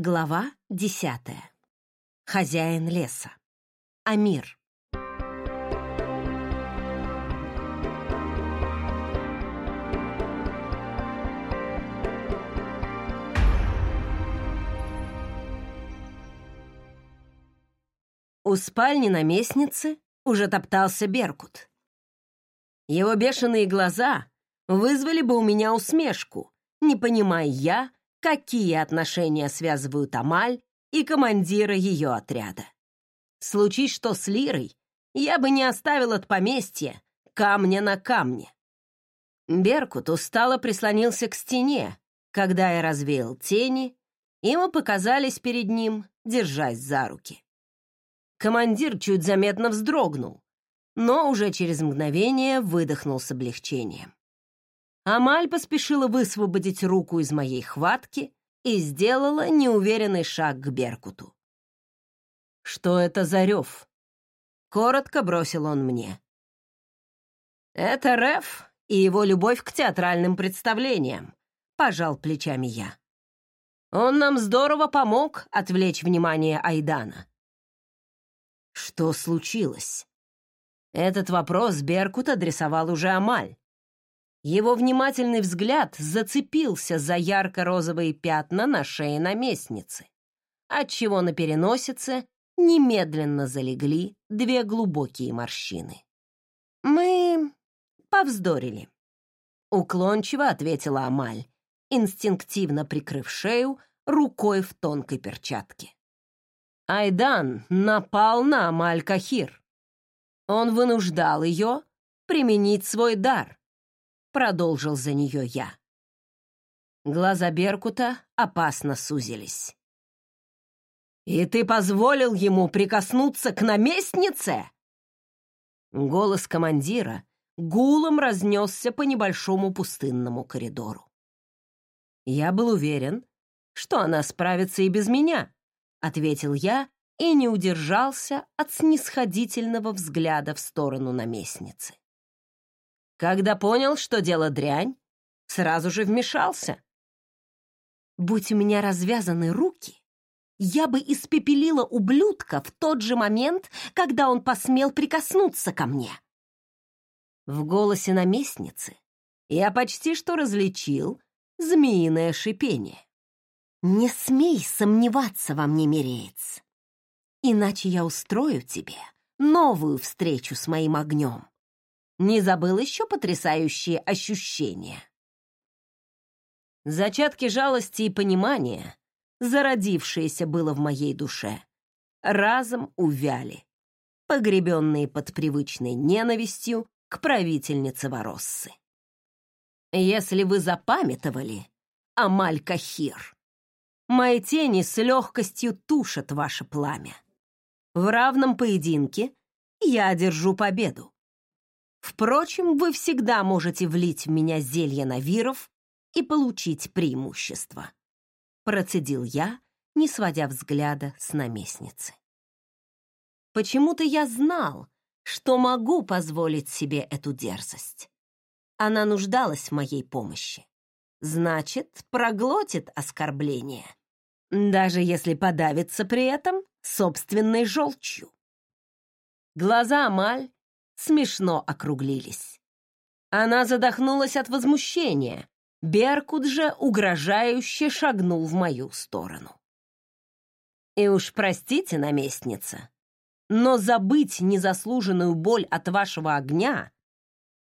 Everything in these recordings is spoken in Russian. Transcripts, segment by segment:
Глава десятая. Хозяин леса. Амир. У спальни наместницы уже топтался Беркут. Его бешеные глаза вызвали бы у меня усмешку, не понимая я, какие отношения связывают Амаль и командира ее отряда. Случись что с Лирой, я бы не оставил от поместья камня на камне. Беркут устало прислонился к стене, когда я развеял тени, и мы показались перед ним, держась за руки. Командир чуть заметно вздрогнул, но уже через мгновение выдохнул с облегчением. Амаль поспешила высвободить руку из моей хватки и сделала неуверенный шаг к Беркуту. «Что это за рев?» — коротко бросил он мне. «Это Реф и его любовь к театральным представлениям», — пожал плечами я. «Он нам здорово помог отвлечь внимание Айдана». «Что случилось?» Этот вопрос Беркут адресовал уже Амаль. Его внимательный взгляд зацепился за ярко-розовые пятна на шее наместницы, отчего на переносице немедленно залегли две глубокие морщины. «Мы повздорили», — уклончиво ответила Амаль, инстинктивно прикрыв шею рукой в тонкой перчатке. Айдан напал на Амаль Кахир. Он вынуждал ее применить свой дар, продолжил за нее я. Глаза Беркута опасно сузились. «И ты позволил ему прикоснуться к наместнице?» Голос командира гулом разнесся по небольшому пустынному коридору. «Я был уверен, что она справится и без меня», — ответил я и не удержался от снисходительного взгляда в сторону наместницы. Когда понял, что дело дрянь, сразу же вмешался. Будь у меня развязаны руки, я бы испепелила ублюдка в тот же момент, когда он посмел прикоснуться ко мне. В голосе наместницы я почти что различил змеиное шипение. «Не смей сомневаться во мне, Мереец, иначе я устрою тебе новую встречу с моим огнем. Не забыл еще потрясающие ощущения. Зачатки жалости и понимания, зародившиеся было в моей душе, разом увяли, погребенные под привычной ненавистью к правительнице Вороссы. Если вы запамятовали, Амаль Кахир, мои тени с легкостью тушат ваше пламя. В равном поединке я одержу победу. Впрочем, вы всегда можете влить в меня зелье навиров и получить преимущество. Процедил я, не сводя взгляда с наместницы. Почему-то я знал, что могу позволить себе эту дерзость. Она нуждалась в моей помощи. Значит, проглотит оскорбление, даже если подавится при этом собственной желчью. Глаза Амаль смешно округлились. Она задохнулась от возмущения. Беркут же угрожающе шагнул в мою сторону. И уж простите, наместница, но забыть незаслуженную боль от вашего огня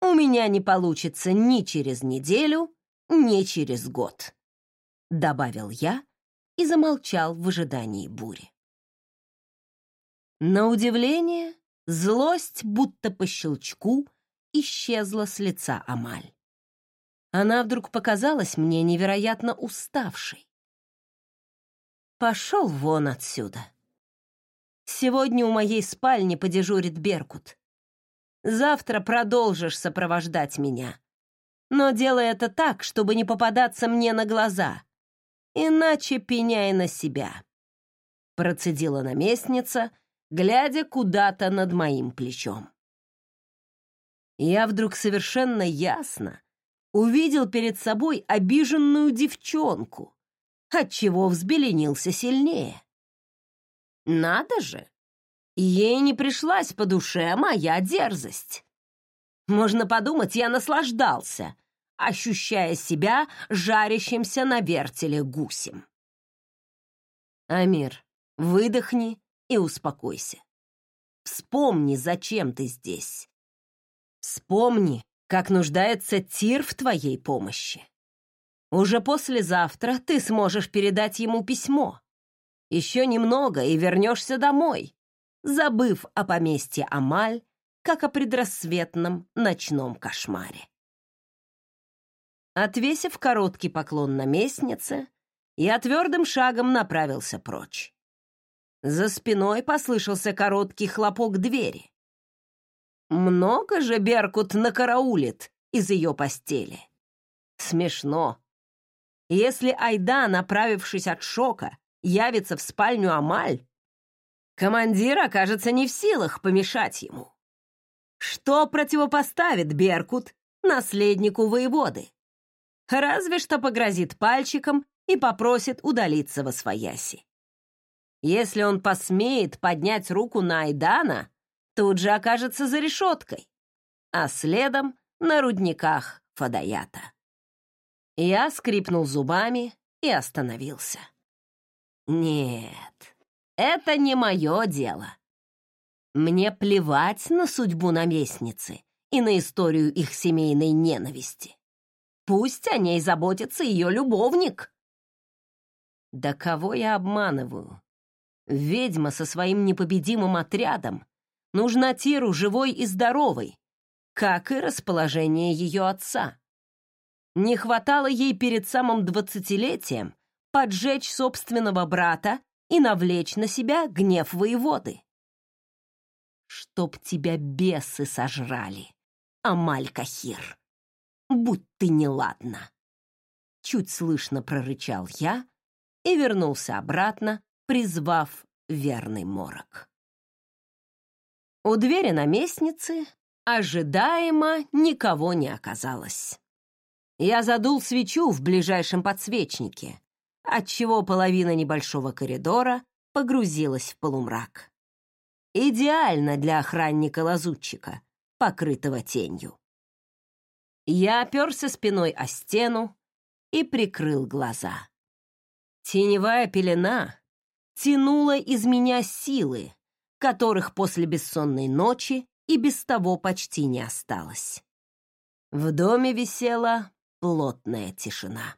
у меня не получится ни через неделю, ни через год, добавил я и замолчал в ожидании бури. На удивление, Злость, будто по щелчку, исчезла с лица Амаль. Она вдруг показалась мне невероятно уставшей. «Пошел вон отсюда. Сегодня у моей спальни подежурит Беркут. Завтра продолжишь сопровождать меня. Но делай это так, чтобы не попадаться мне на глаза, иначе пеняй на себя», процедила наместница — глядя куда-то над моим плечом. Я вдруг совершенно ясно увидел перед собой обиженную девчонку, отчего взбеленился сильнее. Надо же! Ей не пришлась по душе моя дерзость. Можно подумать, я наслаждался, ощущая себя жарящимся на вертеле гусем. Амир, выдохни и успокойся. Вспомни, зачем ты здесь. Вспомни, как нуждается Тир в твоей помощи. Уже послезавтра ты сможешь передать ему письмо. Еще немного и вернешься домой, забыв о поместье Амаль, как о предрассветном ночном кошмаре. Отвесив короткий поклон наместнице, я твердым шагом направился прочь. За спиной послышался короткий хлопок двери. Много же Беркут накараулит из ее постели. Смешно. Если Айда, направившись от шока, явится в спальню Амаль, командир окажется не в силах помешать ему. Что противопоставит Беркут наследнику воеводы? Разве что погрозит пальчиком и попросит удалиться во свояси. Если он посмеет поднять руку на Айдана, тут же окажется за решеткой, а следом на рудниках Фадаята. Я скрипнул зубами и остановился. Нет, это не мое дело. Мне плевать на судьбу наместницы и на историю их семейной ненависти. Пусть о ней заботится ее любовник. Да кого я обманываю? Ведьма со своим непобедимым отрядом нужна Тиру живой и здоровой, как и расположение ее отца. Не хватало ей перед самым двадцатилетием поджечь собственного брата и навлечь на себя гнев воеводы. Чтоб тебя бесы сожрали, Амаль-Кахир, будь ты неладна. Чуть слышно прорычал я и вернулся обратно, призвав верный морок. У двери наместницы ожидаемо никого не оказалось. Я задул свечу в ближайшем подсвечнике, отчего половина небольшого коридора погрузилась в полумрак. Идеально для охранника-лазутчика, покрытого тенью. Я оперся спиной о стену и прикрыл глаза. Теневая пелена тянула из меня силы, которых после бессонной ночи и без того почти не осталось. В доме висела плотная тишина.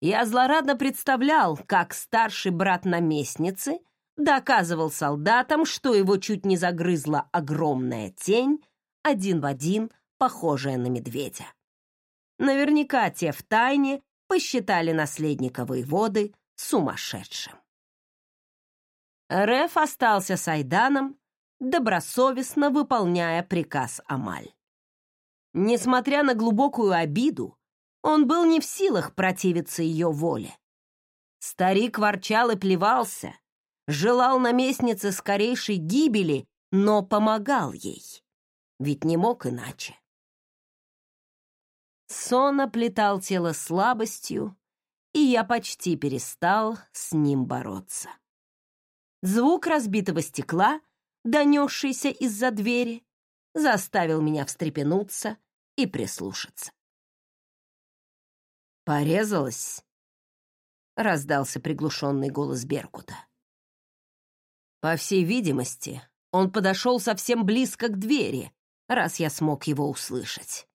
Я злорадно представлял, как старший брат наместницы доказывал солдатам, что его чуть не загрызла огромная тень, один в один похожая на медведя. Наверняка те в тайне посчитали наследника воеводы сумасшедшим. Реф остался с Айданом, добросовестно выполняя приказ Амаль. Несмотря на глубокую обиду, он был не в силах противиться ее воле. Старик ворчал и плевался, желал наместнице скорейшей гибели, но помогал ей, ведь не мог иначе. Сон оплетал тело слабостью, и я почти перестал с ним бороться. Звук разбитого стекла, донесшийся из-за двери, заставил меня встрепенуться и прислушаться. «Порезалась?» — раздался приглушенный голос Беркута. По всей видимости, он подошел совсем близко к двери, раз я смог его услышать.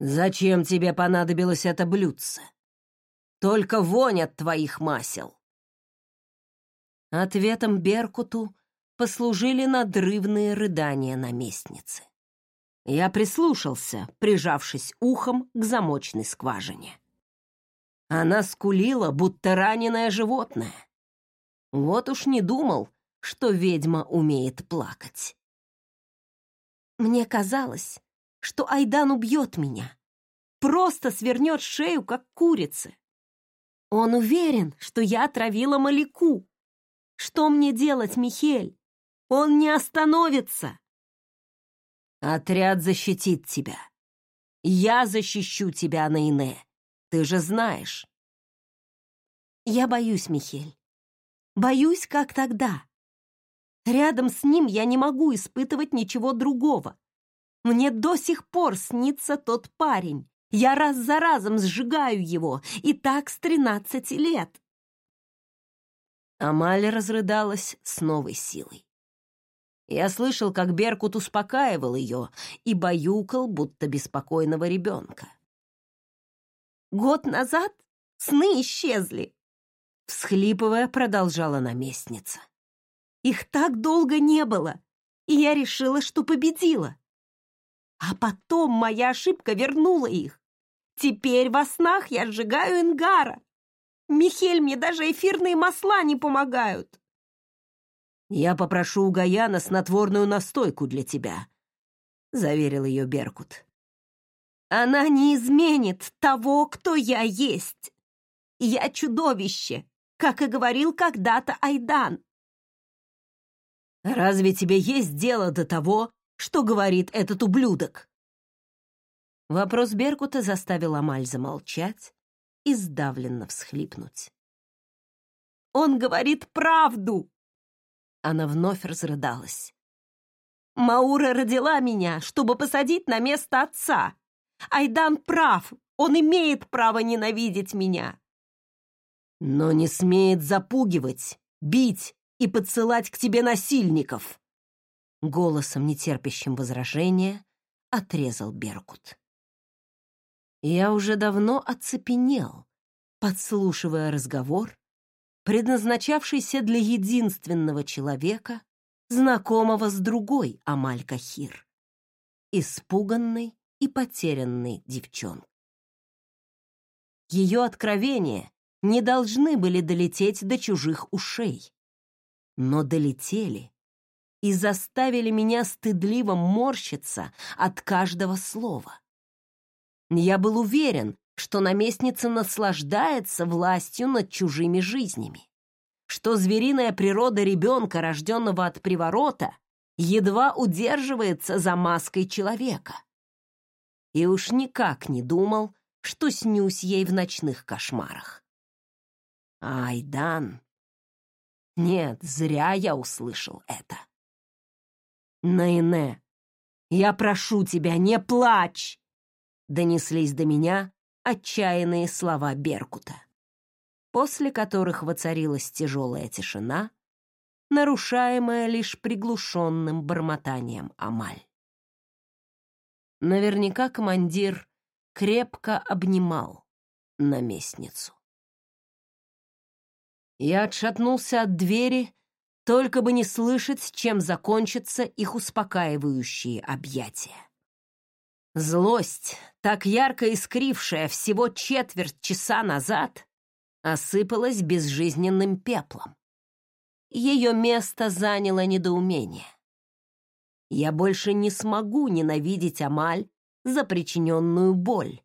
«Зачем тебе понадобилось это блюдце? Только вонь от твоих масел!» Ответом Беркуту послужили надрывные рыдания наместницы. Я прислушался, прижавшись ухом к замочной скважине. Она скулила, будто раненое животное. Вот уж не думал, что ведьма умеет плакать. Мне казалось, что Айдан убьет меня, просто свернет шею, как курица. Он уверен, что я отравила Маляку. Что мне делать, Михель? Он не остановится. Отряд защитит тебя. Я защищу тебя, Наине. Ты же знаешь. Я боюсь, Михель. Боюсь, как тогда. Рядом с ним я не могу испытывать ничего другого. Мне до сих пор снится тот парень. Я раз за разом сжигаю его, и так с тринадцати лет. Амаль разрыдалась с новой силой. Я слышал, как Беркут успокаивал ее и баюкал, будто беспокойного ребенка. «Год назад сны исчезли», — всхлипывая, продолжала наместница. «Их так долго не было, и я решила, что победила. А потом моя ошибка вернула их. Теперь во снах я сжигаю Ингара. Михель, мне даже эфирные масла не помогают. «Я попрошу у Гаяна снотворную настойку для тебя», — заверил ее Беркут. «Она не изменит того, кто я есть. Я чудовище, как и говорил когда-то Айдан». «Разве тебе есть дело до того, что говорит этот ублюдок?» Вопрос Беркута заставил Амаль замолчать и сдавленно всхлипнуть. «Он говорит правду!» Она вновь разрыдалась. «Маура родила меня, чтобы посадить на место отца. Айдан прав, он имеет право ненавидеть меня». «Но не смеет запугивать, бить и подсылать к тебе насильников!» Голосом, нетерпящим возражения, отрезал Беркут. Я уже давно оцепенел, подслушивая разговор предназначавшийся для единственного человека, знакомого с другой Амаль-Кахир, испуганной и потерянной девчонкой. Ее откровения не должны были долететь до чужих ушей, но долетели и заставили меня стыдливо морщиться от каждого слова. Я был уверен, что наместница наслаждается властью над чужими жизнями, что звериная природа ребенка, рожденного от приворота, едва удерживается за маской человека. И уж никак не думал, что снюсь ей в ночных кошмарах. Айдан. Нет, зря я услышал это. Наине, я прошу тебя, не плачь! Донеслись до меня отчаянные слова Беркута, после которых воцарилась тяжелая тишина, нарушаемая лишь приглушенным бормотанием Амаль. Наверняка командир крепко обнимал наместницу. Я отшатнулся от двери, только бы не слышать, чем закончатся их успокаивающие объятия. Злость, так ярко искрившая всего четверть часа назад, осыпалась безжизненным пеплом. Ее место заняло недоумение. Я больше не смогу ненавидеть Амаль за причиненную боль.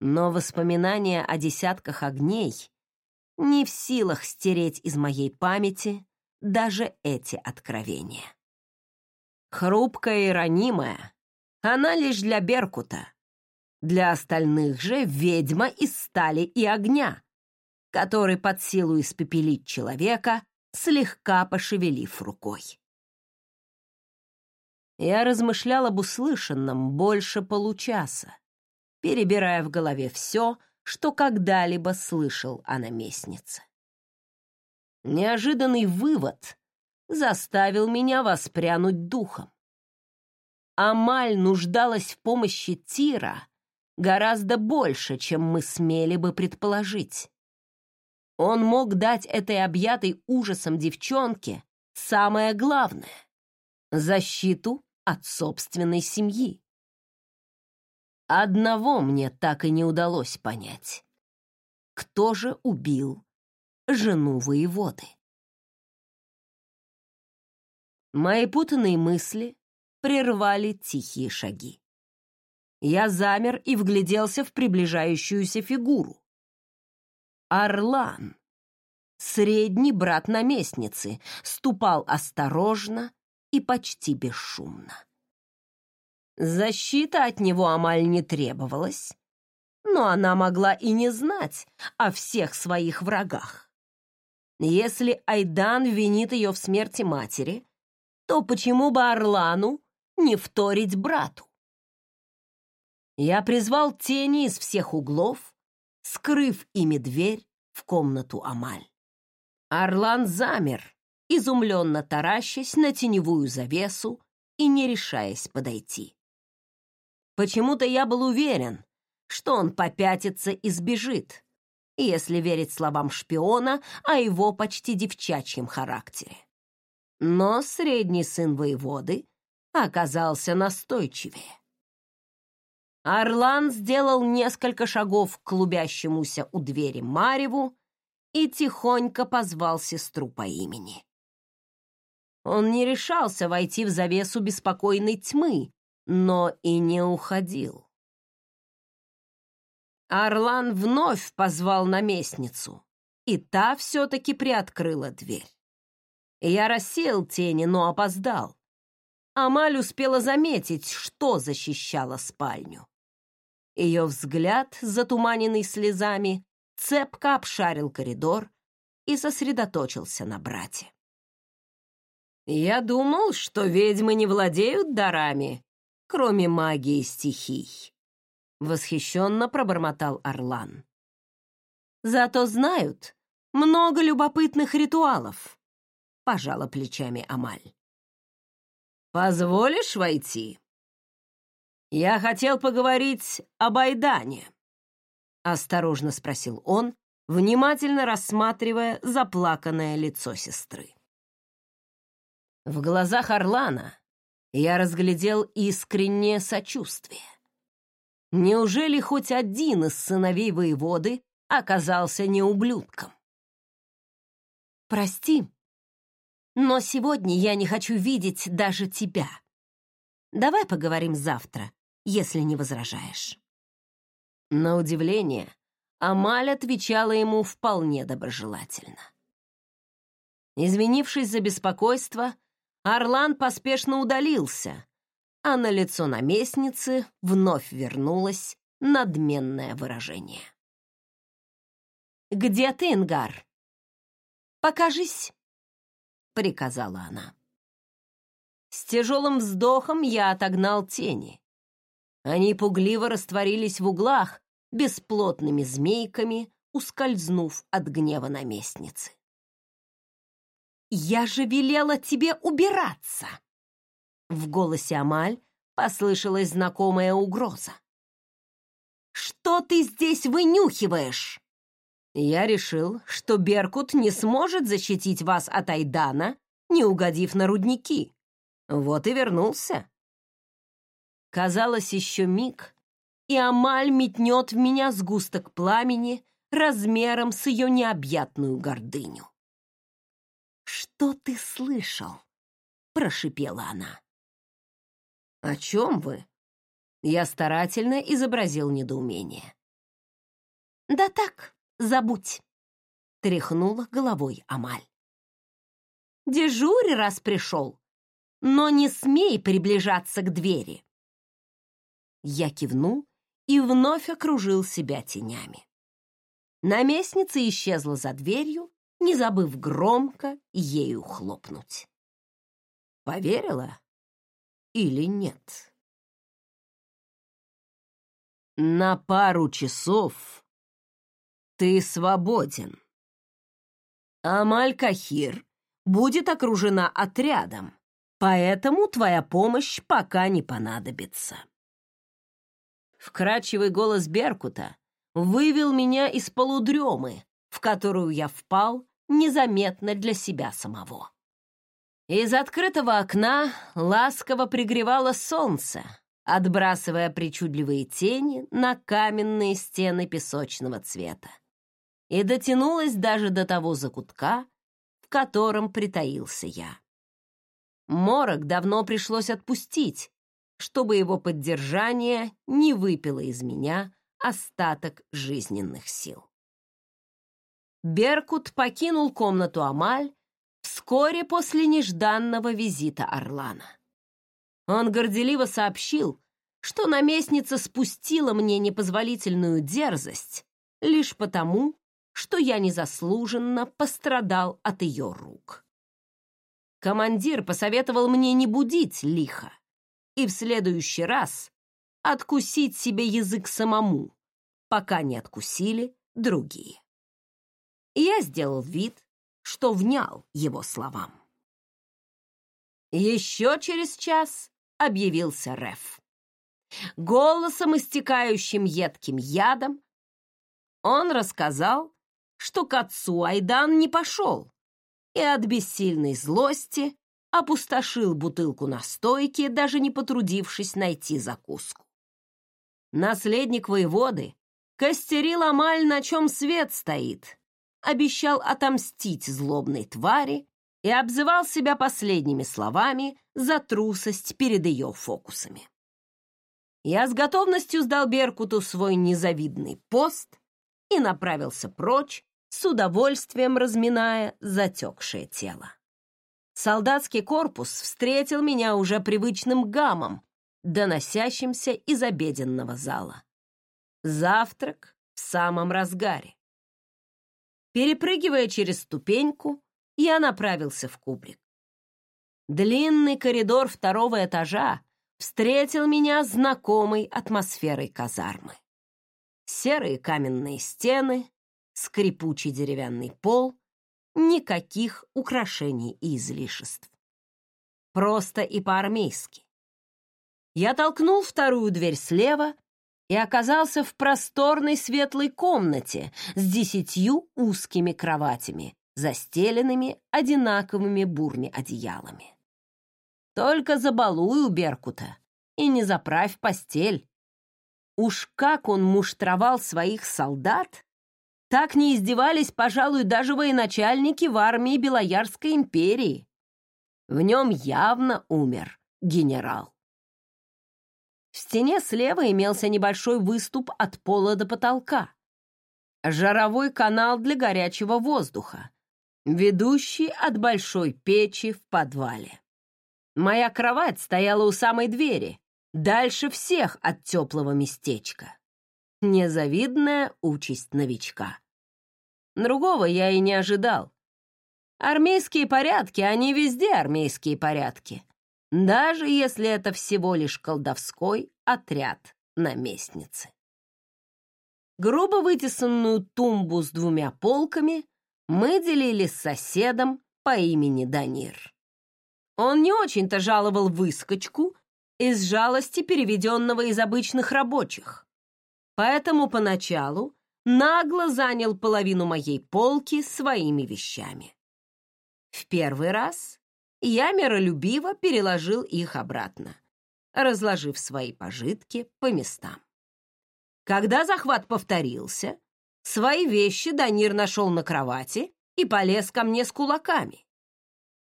Но воспоминания о десятках огней не в силах стереть из моей памяти даже эти откровения. Хрупкая и ранимая, она лишь для Беркута. Для остальных же ведьма из стали и огня, который под силу испепелить человека, слегка пошевелив рукой. Я размышлял об услышанном больше получаса, перебирая в голове все, что когда-либо слышал о наместнице. Неожиданный вывод заставил меня воспрянуть духом. Амаль нуждалась в помощи Тира гораздо больше, чем мы смели бы предположить. Он мог дать этой объятой ужасом девчонке самое главное — защиту от собственной семьи. Одного мне так и не удалось понять. Кто же убил жену воеводы? Мои путанные мысли прервали тихие шаги. Я замер и вгляделся в приближающуюся фигуру. Орлан, средний брат наместницы, ступал осторожно и почти бесшумно. Защита от него Амаль не требовалась, но она могла и не знать о всех своих врагах. Если Айдан винит ее в смерти матери, то почему бы Орлану не вторить брату? Я призвал тени из всех углов, скрыв ими дверь в комнату Амаль. Орлан замер, изумленно таращась на теневую завесу и не решаясь подойти. Почему-то я был уверен, что он попятится и сбежит, если верить словам шпиона о его почти девчачьем характере. Но средний сын воеводы оказался настойчивее. Орлан сделал несколько шагов к клубящемуся у двери Мареву и тихонько позвал сестру по имени. Он не решался войти в завесу беспокойной тьмы, но и не уходил. Орлан вновь позвал наместницу, и та все-таки приоткрыла дверь. Я рассеял тени, но опоздал. Амаль успела заметить, что защищало спальню. Ее взгляд, затуманенный слезами, цепко обшарил коридор и сосредоточился на брате. «Я думал, что ведьмы не владеют дарами, кроме магии стихий», Восхищенно пробормотал Орлан. Зато знают много любопытных ритуалов, пожала плечами Амаль. Позволишь войти? Я хотел поговорить об Айдане, осторожно спросил он, внимательно рассматривая заплаканное лицо сестры. В глазах Орлана я разглядел искреннее сочувствие. Неужели хоть один из сыновей воеводы оказался не ублюдком? Прости, но сегодня я не хочу видеть даже тебя. Давай поговорим завтра, если не возражаешь. На удивление, Амаль отвечала ему вполне доброжелательно. Извинившись за беспокойство, Орлан поспешно удалился, а на лицо наместницы вновь вернулось надменное выражение. «Где ты, Ингар? Покажись!» — приказала она. С тяжелым вздохом я отогнал тени. Они пугливо растворились в углах, бесплотными змейками, ускользнув от гнева наместницы. «Я же велела тебе убираться!» В голосе Амаль послышалась знакомая угроза. «Что ты здесь вынюхиваешь?» Я решил, что Беркут не сможет защитить вас от Айдана, не угодив на рудники. Вот и вернулся. Казалось, еще миг, и Амаль метнет в меня сгусток пламени размером с ее необъятную гордыню. «Что ты слышал?» — прошипела она. «О чем вы?» Я старательно изобразил недоумение. «Да так, забудь», — тряхнула головой Амаль. «Дежурь, раз пришел, но не смей приближаться к двери». Я кивнул и вновь окружил себя тенями. Наместница исчезла за дверью, не забыв громко ею хлопнуть. Поверила или нет. На пару часов ты свободен. Амаль-Кахир будет окружена отрядом, поэтому твоя помощь пока не понадобится. Вкрадчивый голос Беркута вывел меня из полудремы, в которую я впал незаметно для себя самого. Из открытого окна ласково пригревало солнце, отбрасывая причудливые тени на каменные стены песочного цвета. И дотянулось даже до того закутка, в котором притаился я. Морок давно пришлось отпустить, чтобы его поддержание не выпило из меня остаток жизненных сил. Беркут покинул комнату Амаль вскоре после нежданного визита Орлана. Он горделиво сообщил, что наместница спустила мне непозволительную дерзость лишь потому, что я незаслуженно пострадал от ее рук. Командир посоветовал мне не будить лихо и в следующий раз откусить себе язык самому, пока не откусили другие. я сделал вид, что внял его словам. Еще через час объявился Реф. Голосом, истекающим едким ядом, он рассказал, что к отцу Айдан не пошел и от бессильной злости опустошил бутылку настойки, даже не потрудившись найти закуску. Наследник воеводы костерил Амаль, на чем свет стоит, обещал отомстить злобной твари и обзывал себя последними словами за трусость перед ее фокусами. Я с готовностью сдал Беркуту свой незавидный пост и направился прочь, с удовольствием разминая затекшее тело. Солдатский корпус встретил меня уже привычным гамом, доносящимся из обеденного зала. Завтрак в самом разгаре. Перепрыгивая через ступеньку, я направился в кубрик. Длинный коридор второго этажа встретил меня знакомой атмосферой казармы. Серые каменные стены, скрипучий деревянный пол, никаких украшений и излишеств. Просто и по-армейски. Я толкнул вторую дверь слева и оказался в просторной светлой комнате с десятью узкими кроватями, застеленными одинаковыми бурми одеялами. Только забалуй у Беркута и не заправь постель. Уж как он муштровал своих солдат, так не издевались, пожалуй, даже военачальники в армии Белоярской империи. В нем явно умер генерал. В стене слева имелся небольшой выступ от пола до потолка. Жаровой канал для горячего воздуха, ведущий от большой печи в подвале. Моя кровать стояла у самой двери, дальше всех от теплого местечка. Незавидная участь новичка. Другого я и не ожидал. Армейские порядки, они везде армейские порядки даже если это всего лишь колдовской отряд наместницы. Грубо вытесанную тумбу с двумя полками мы делили с соседом по имени Данир. Он не очень-то жаловал выскочку из жалости переведенного из обычных рабочих, поэтому поначалу нагло занял половину моей полки своими вещами. В первый раз я миролюбиво переложил их обратно, разложив свои пожитки по местам. Когда захват повторился, свои вещи Данир нашел на кровати и полез ко мне с кулаками.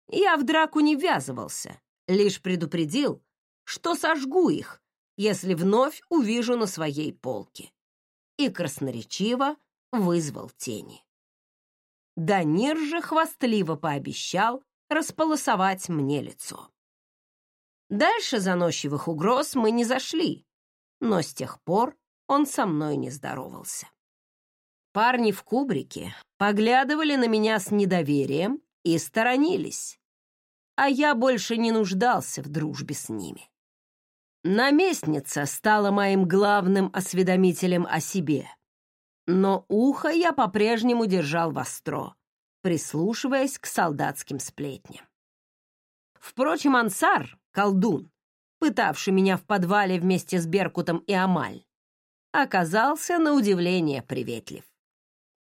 Я в драку не ввязывался, лишь предупредил, что сожгу их, если вновь увижу на своей полке. И красноречиво вызвал тени. Данир же хвастливо пообещал, располосовать мне лицо. Дальше заносчивых угроз мы не зашли, но с тех пор он со мной не здоровался. Парни в кубрике поглядывали на меня с недоверием и сторонились, а я больше не нуждался в дружбе с ними. Наместница стала моим главным осведомителем о себе, но ухо я по-прежнему держал востро, прислушиваясь к солдатским сплетням. Впрочем, Ансар, колдун, пытавший меня в подвале вместе с Беркутом и Амаль, оказался на удивление приветлив.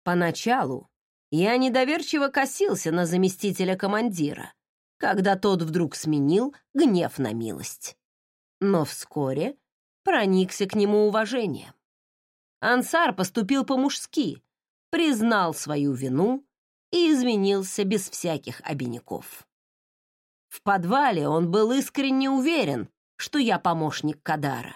Поначалу я недоверчиво косился на заместителя командира, когда тот вдруг сменил гнев на милость. Но вскоре проникся к нему уважением. Ансар поступил по-мужски, признал свою вину и извинился без всяких обиняков. В подвале он был искренне уверен, что я помощник Кадара.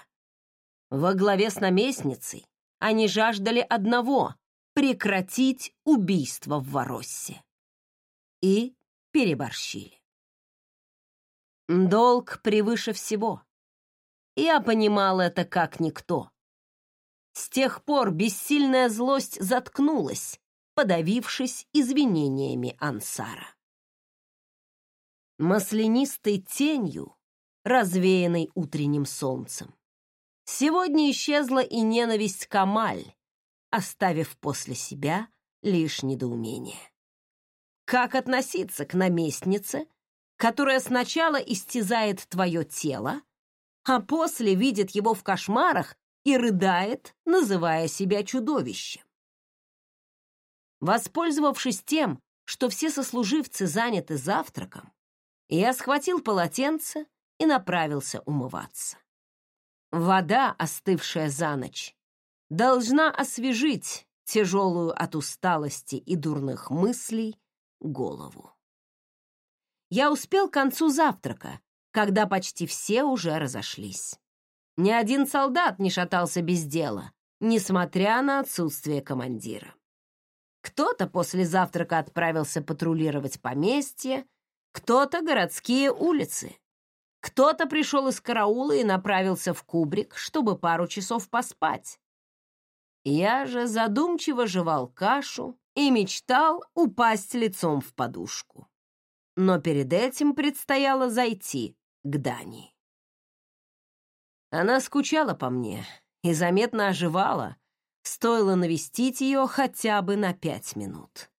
Во главе с наместницей они жаждали одного — прекратить убийство в Вороссе. И переборщили. Долг превыше всего. Я понимал это как никто. С тех пор бессильная злость заткнулась, подавившись извинениями Ансара. Маслянистой тенью, развеянной утренним солнцем. Сегодня исчезла и ненависть к Амаль, оставив после себя лишь недоумение. Как относиться к наместнице, которая сначала истязает твое тело, а после видит его в кошмарах и рыдает, называя себя чудовищем? Воспользовавшись тем, что все сослуживцы заняты завтраком, я схватил полотенце и направился умываться. Вода, остывшая за ночь, должна освежить тяжелую от усталости и дурных мыслей голову. Я успел к концу завтрака, когда почти все уже разошлись. Ни один солдат не шатался без дела, несмотря на отсутствие командира. Кто-то после завтрака отправился патрулировать поместье, кто-то городские улицы. Кто-то пришел из караула и направился в кубрик, чтобы пару часов поспать. Я же задумчиво жевал кашу и мечтал упасть лицом в подушку. Но перед этим предстояло зайти к Дани. Она скучала по мне и заметно оживала, стоило навестить ее хотя бы на пять минут.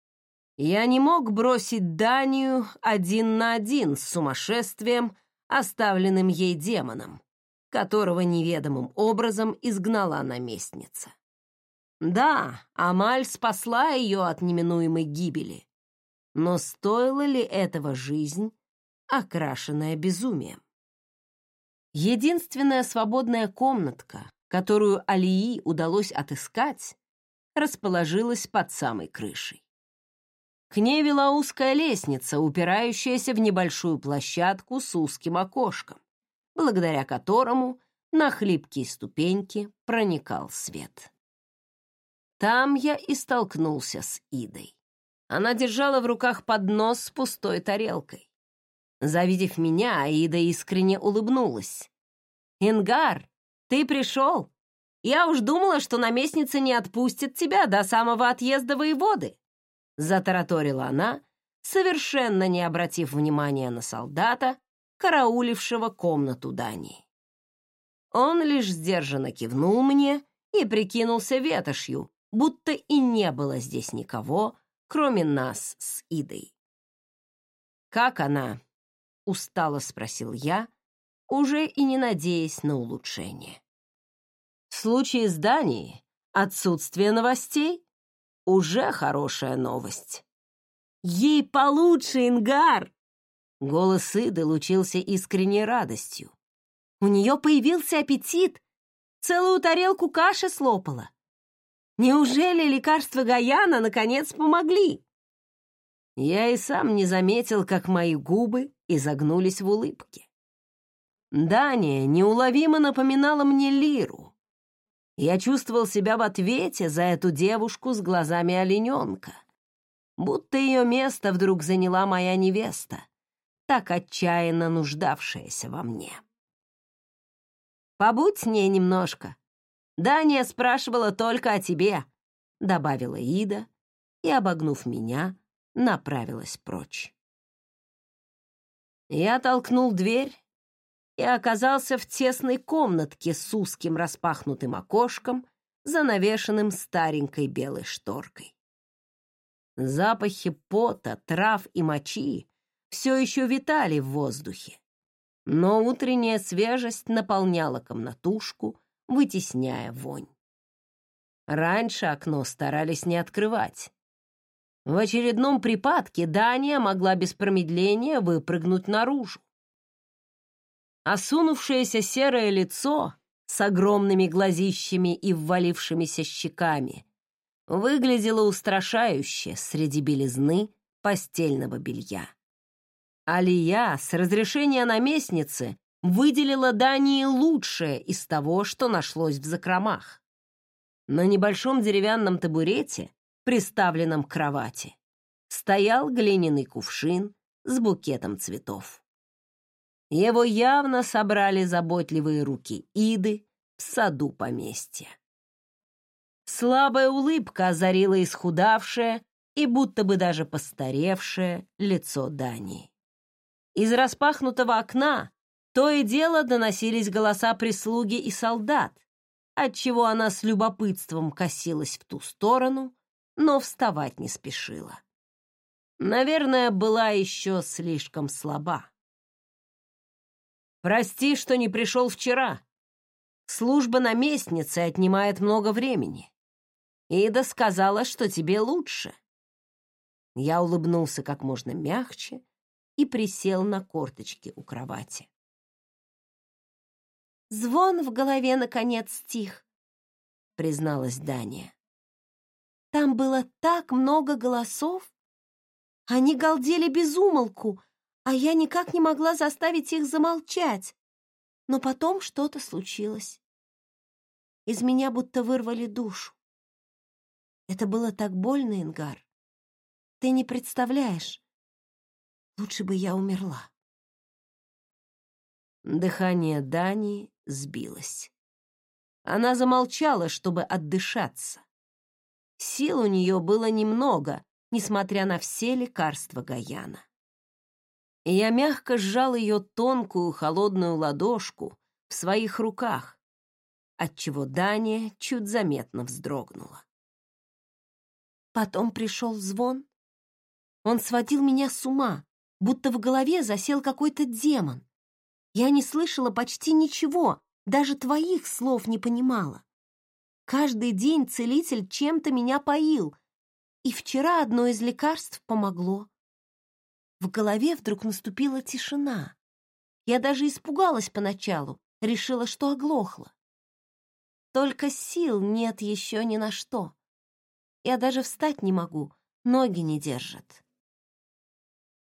Я не мог бросить Данию один на один с сумасшествием, оставленным ей демоном, которого неведомым образом изгнала наместница. Да, Амаль спасла ее от неминуемой гибели. Но стоила ли этого жизнь, окрашенная безумием? Единственная свободная комнатка, которую Алии удалось отыскать, расположилась под самой крышей. К ней вела узкая лестница, упирающаяся в небольшую площадку с узким окошком, благодаря которому на хлипкие ступеньки проникал свет. Там я и столкнулся с Идой. Она держала в руках поднос с пустой тарелкой. Завидев меня, Аида искренне улыбнулась. «Ингар, ты пришел? Я уж думала, что наместница не отпустит тебя до самого отъезда воеводы!» Затараторила она, совершенно не обратив внимания на солдата, караулившего комнату Дании. Он лишь сдержанно кивнул мне и прикинулся ветошью, будто и не было здесь никого, кроме нас с Идой. «Как она?» — устало спросил я, уже и не надеясь на улучшение. В случае с Данией отсутствие новостей — уже хорошая новость. «Ей получше, Ингар!» Голос Иды лучился искренней радостью. У нее появился аппетит, целую тарелку каши слопала. Неужели лекарства Гаяна наконец помогли? Я и сам не заметил, как мои губы изогнулись в улыбке. Дания неуловимо напоминала мне Лиру. Я чувствовал себя в ответе за эту девушку с глазами олененка, будто ее место вдруг заняла моя невеста, так отчаянно нуждавшаяся во мне. «Побудь с ней немножко», Дания спрашивала только о тебе», — добавила Ида и, обогнув меня, направилась прочь. Я толкнул дверь и оказался в тесной комнатке с узким распахнутым окошком, занавешенным старенькой белой шторкой. Запахи пота, трав и мочи все еще витали в воздухе, но утренняя свежесть наполняла комнатушку вытесняя вонь. Раньше окно старались не открывать. В очередном припадке Дания могла без промедления выпрыгнуть наружу. Осунувшееся серое лицо с огромными глазищами и ввалившимися щеками выглядело устрашающе среди белизны постельного белья. Алия с разрешения наместницы выделила Дании лучшее из того, что нашлось в закромах. На небольшом деревянном табурете, приставленном к кровати, стоял глиняный кувшин с букетом цветов. Его явно собрали заботливые руки Иды в саду поместья. Слабая улыбка озарила исхудавшее и будто бы даже постаревшее лицо Дании. Из распахнутого окна то и дело доносились голоса прислуги и солдат, отчего она с любопытством косилась в ту сторону, но вставать не спешила. Наверное, была еще слишком слаба. «Прости, что не пришел вчера. Служба наместницы отнимает много времени. Ида сказала, что тебе лучше». Я улыбнулся как можно мягче и присел на корточки у кровати. Звон в голове наконец стих, призналась Дания. Там было так много голосов. Они галдели без умолку, а я никак не могла заставить их замолчать. Но потом что-то случилось. Из меня будто вырвали душу. Это было так больно, Ингар. Ты не представляешь. Лучше бы я умерла. Дыхание Дани сбилось. Она замолчала, чтобы отдышаться. Сил у нее было немного, несмотря на все лекарства Гаяна. Я мягко сжал ее тонкую холодную ладошку в своих руках, отчего Дания чуть заметно вздрогнула. Потом пришел звон. Он сводил меня с ума, будто в голове засел какой-то демон. Я не слышала почти ничего, даже твоих слов не понимала. Каждый день целитель чем-то меня поил, и вчера одно из лекарств помогло. В голове вдруг наступила тишина. Я даже испугалась поначалу, решила, что оглохла. Только сил нет еще ни на что. Я даже встать не могу, ноги не держат.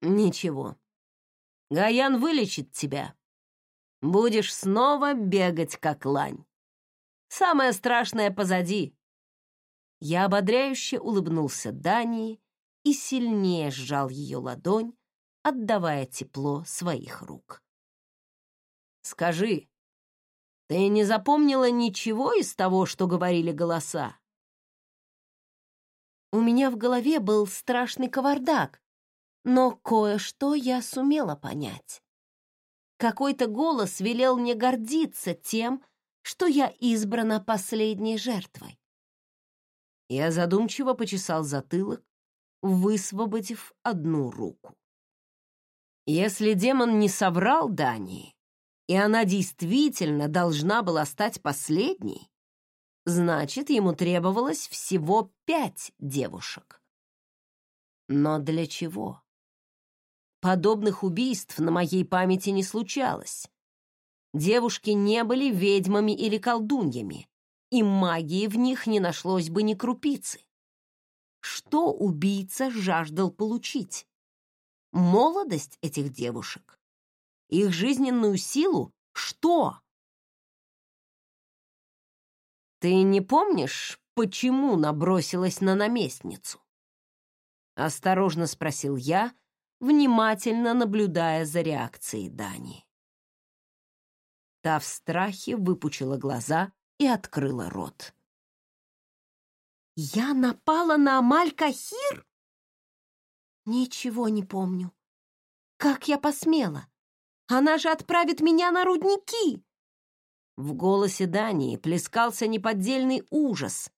Ничего. Гаян вылечит тебя, Будешь снова бегать, как лань. Самое страшное позади. Я ободряюще улыбнулся Дании и сильнее сжал ее ладонь, отдавая тепло своих рук. «Скажи, ты не запомнила ничего из того, что говорили голоса?» У меня в голове был страшный кавардак, но кое-что я сумела понять. Какой-то голос велел мне гордиться тем, что я избрана последней жертвой. Я задумчиво почесал затылок, высвободив одну руку. Если демон не соврал Дании, и она действительно должна была стать последней, значит, ему требовалось всего пять девушек. Но для чего? Подобных убийств на моей памяти не случалось. Девушки не были ведьмами или колдуньями, и магии в них не нашлось бы ни крупицы. Что убийца жаждал получить? Молодость этих девушек? Их жизненную силу? Что? Ты не помнишь, почему набросилась на наместницу? Осторожно спросил я, внимательно наблюдая за реакцией Дани. Та в страхе выпучила глаза и открыла рот. «Я напала на Амаль-Кахир?» «Ничего не помню. Как я посмела? Она же отправит меня на рудники!» В голосе Дании плескался неподдельный ужас,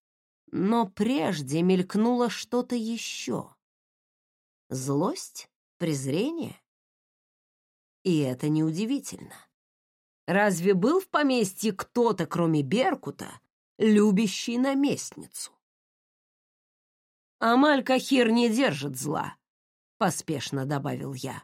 но прежде мелькнуло что-то еще. Злость? презрение? И это неудивительно. Разве был в поместье кто-то, кроме Беркута, любящий наместницу? «Амаль Кахир не держит зла», — поспешно добавил я.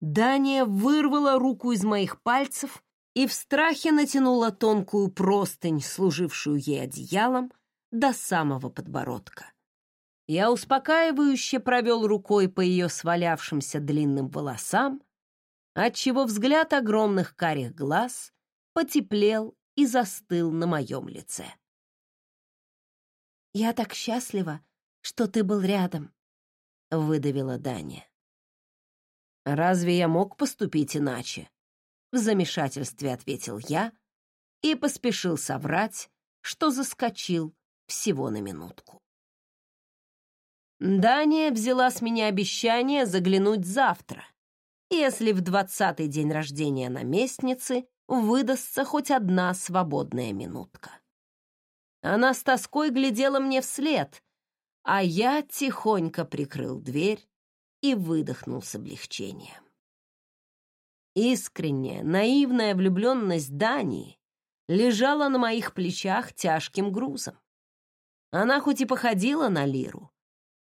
Дания вырвала руку из моих пальцев и в страхе натянула тонкую простынь, служившую ей одеялом, до самого подбородка. Я успокаивающе провел рукой по ее свалявшимся длинным волосам, отчего взгляд огромных карих глаз потеплел и застыл на моем лице. «Я так счастлива, что ты был рядом», — выдавила Даня. Разве я мог поступить иначе? В замешательстве ответил я и поспешил соврать, что заскочил всего на минутку. Дания взяла с меня обещание заглянуть завтра, если в двадцатый день рождения наместницы выдастся хоть одна свободная минутка. Она с тоской глядела мне вслед, а я тихонько прикрыл дверь и выдохнул с облегчением. Искренняя, наивная влюбленность Дании лежала на моих плечах тяжким грузом. Она хоть и походила на Лиру,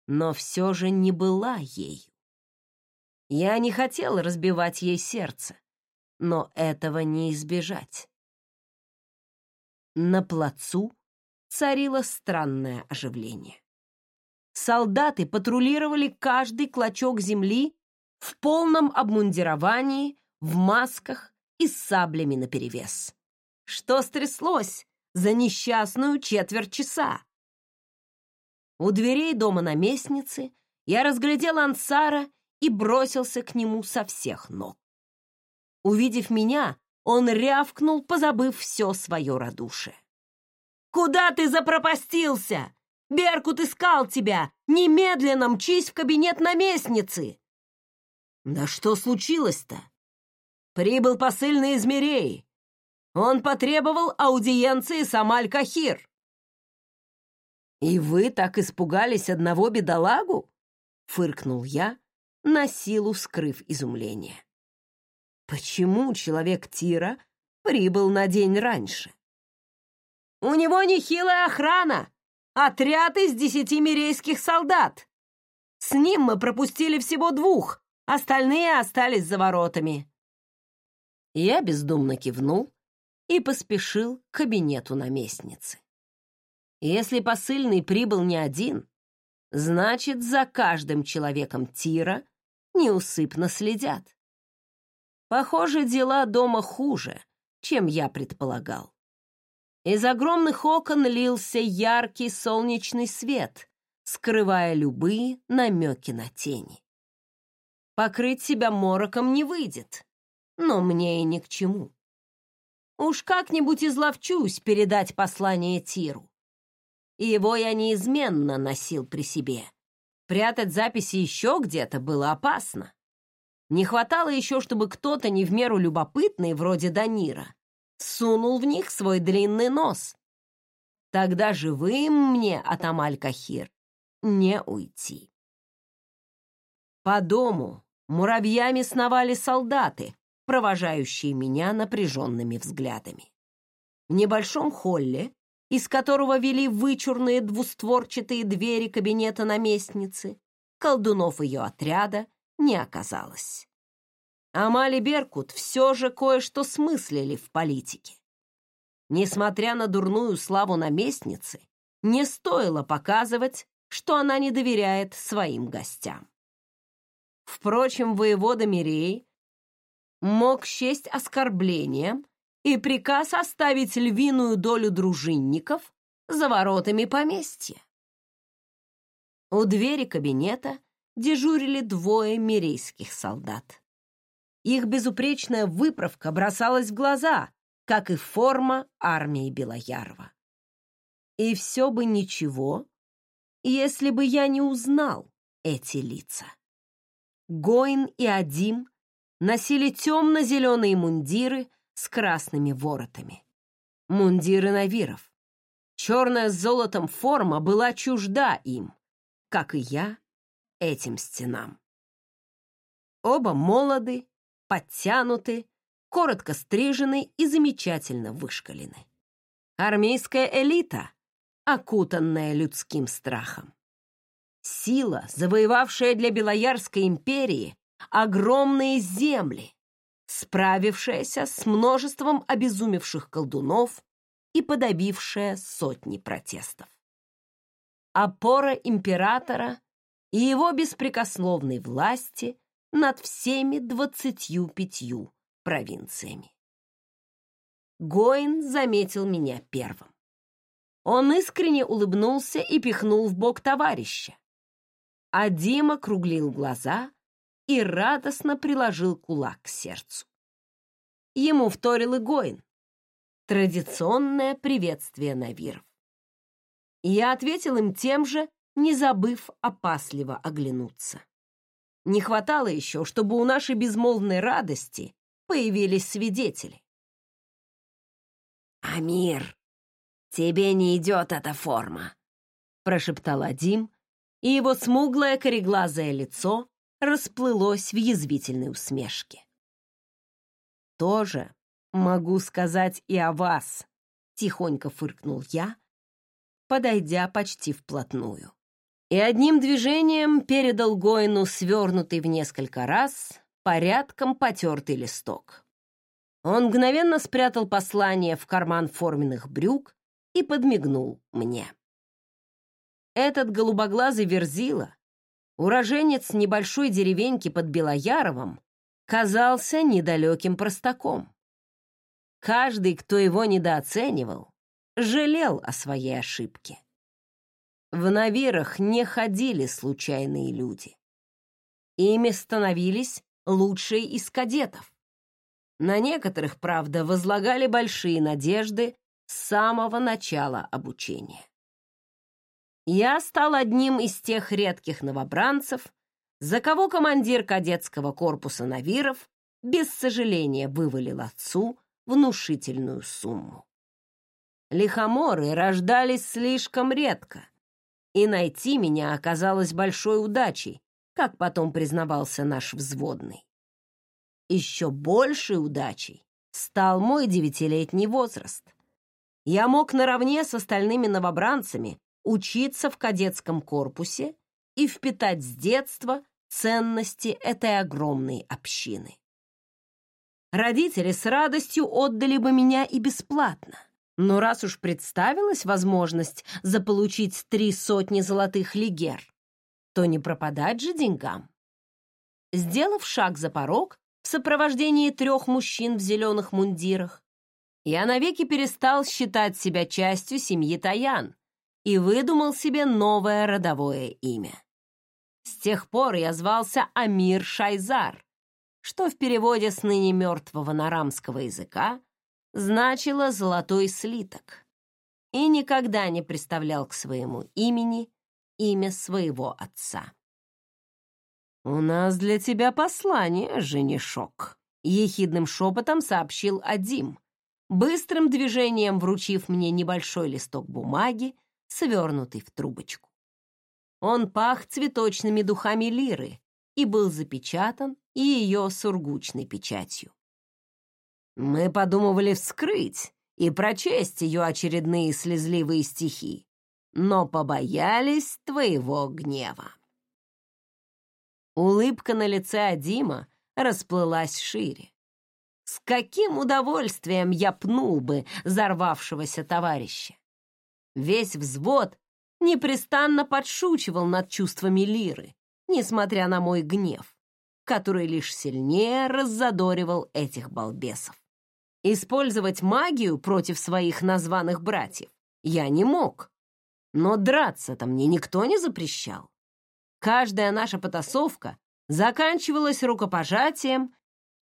но все же не была ею. Я не хотел разбивать ей сердце, но этого не избежать. На плацу царило странное оживление. Солдаты патрулировали каждый клочок земли в полном обмундировании, в масках и с саблями наперевес. Что стряслось за несчастную четверть часа? У дверей дома наместницы я разглядел Ансара и бросился к нему со всех ног. Увидев меня, он рявкнул, позабыв все свое радушие. «Куда ты запропастился? Беркут искал тебя! Немедленно мчись в кабинет наместницы!» «Да что случилось-то?» «Прибыл посыльный из Мирей. Он потребовал аудиенции с Амаль-Кахир. «И вы так испугались одного бедолагу?» — фыркнул я, на силу скрыв изумление. «Почему человек Тира прибыл на день раньше?» «У него нехилая охрана! Отряд из десяти мирейских солдат! С ним мы пропустили всего двух, остальные остались за воротами». Я бездумно кивнул и поспешил к кабинету наместницы. Если посыльный прибыл не один, значит, за каждым человеком Тира неусыпно следят. Похоже, дела дома хуже, чем я предполагал. Из огромных окон лился яркий солнечный свет, скрывая любые намеки на тени. Покрыть себя мороком не выйдет, но мне и ни к чему. Уж как-нибудь изловчусь передать послание Тиру и его я неизменно носил при себе. Прятать записи еще где-то было опасно. Не хватало еще, чтобы кто-то не в меру любопытный, вроде Данира, сунул в них свой длинный нос. Тогда живым мне от Амаль-Кахир не уйти. По дому муравьями сновали солдаты, провожающие меня напряженными взглядами. В небольшом холле из которого вели вычурные двустворчатые двери кабинета наместницы, колдунов ее отряда не оказалось. Амали Беркут все же кое-что смыслили в политике. Несмотря на дурную славу наместницы, не стоило показывать, что она не доверяет своим гостям. Впрочем, воевода Мирей мог счесть оскорблением и приказ оставить львиную долю дружинников за воротами поместья. У двери кабинета дежурили двое мирейских солдат. Их безупречная выправка бросалась в глаза, как и форма армии Белоярова. И все бы ничего, если бы я не узнал эти лица. Гоин и Адим носили темно-зеленые мундиры с красными воротами. Мундиры навиров. Черная с золотом форма была чужда им, как и я этим стенам. Оба молоды, подтянуты, коротко стрижены и замечательно вышкалены. Армейская элита, окутанная людским страхом. Сила, завоевавшая для Белоярской империи огромные земли, справившаяся с множеством обезумевших колдунов и подавившая сотни протестов. Опора императора и его беспрекословной власти над всеми двадцатью пятью провинциями. Гоин заметил меня первым. Он искренне улыбнулся и пихнул в бок товарища. А Дима круглил глаза и радостно приложил кулак к сердцу. Ему вторил и. Традиционное приветствие Навиров. Я ответил им тем же, не забыв опасливо оглянуться. Не хватало еще, чтобы у нашей безмолвной радости появились свидетели. «Амир, тебе не идет эта форма», — прошептал Адим, и его смуглое кореглазое лицо расплылось в язвительной усмешке. «Тоже могу сказать и о вас», — тихонько фыркнул я, подойдя почти вплотную. И одним движением передал Гоину свернутый в несколько раз порядком потертый листок. Он мгновенно спрятал послание в карман форменных брюк и подмигнул мне. Этот голубоглазый верзила, уроженец небольшой деревеньки под Белояровом, казался недалеким простаком. Каждый, кто его недооценивал, жалел о своей ошибке. В Навирах не ходили случайные люди. Ими становились лучшие из кадетов. На некоторых, правда, возлагали большие надежды с самого начала обучения. Я стал одним из тех редких новобранцев, за кого командир кадетского корпуса Навиров без сожаления вывалил отцу внушительную сумму. Лихоморы рождались слишком редко, и найти меня оказалось большой удачей, как потом признавался наш взводный. Еще большей удачей стал мой девятилетний возраст. Я мог наравне с остальными новобранцами учиться в кадетском корпусе и впитать с детства ценности этой огромной общины. Родители с радостью отдали бы меня и бесплатно. Но раз уж представилась возможность заполучить три сотни золотых лигер, то не пропадать же деньгам. Сделав шаг за порог в сопровождении трех мужчин в зеленых мундирах, я навеки перестал считать себя частью семьи Таян и выдумал себе новое родовое имя. С тех пор я звался Амир Шайзар, что в переводе с ныне мертвого нарамского языка значило «золотой слиток», и никогда не представлял к своему имени имя своего отца. «У нас для тебя послание, женишок», — ехидным шепотом сообщил Адим, быстрым движением вручив мне небольшой листок бумаги, свернутый в трубочку. Он пах цветочными духами лиры и был запечатан и ее сургучной печатью. Мы подумывали вскрыть и прочесть ее очередные слезливые стихи, но побоялись твоего гнева. Улыбка на лице Адима расплылась шире. С каким удовольствием я пнул бы взорвавшегося товарища! Весь взвод непрестанно подшучивал над чувствами Лиры, несмотря на мой гнев, который лишь сильнее раззадоривал этих балбесов. Использовать магию против своих названных братьев я не мог, но драться-то мне никто не запрещал. Каждая наша потасовка заканчивалась рукопожатием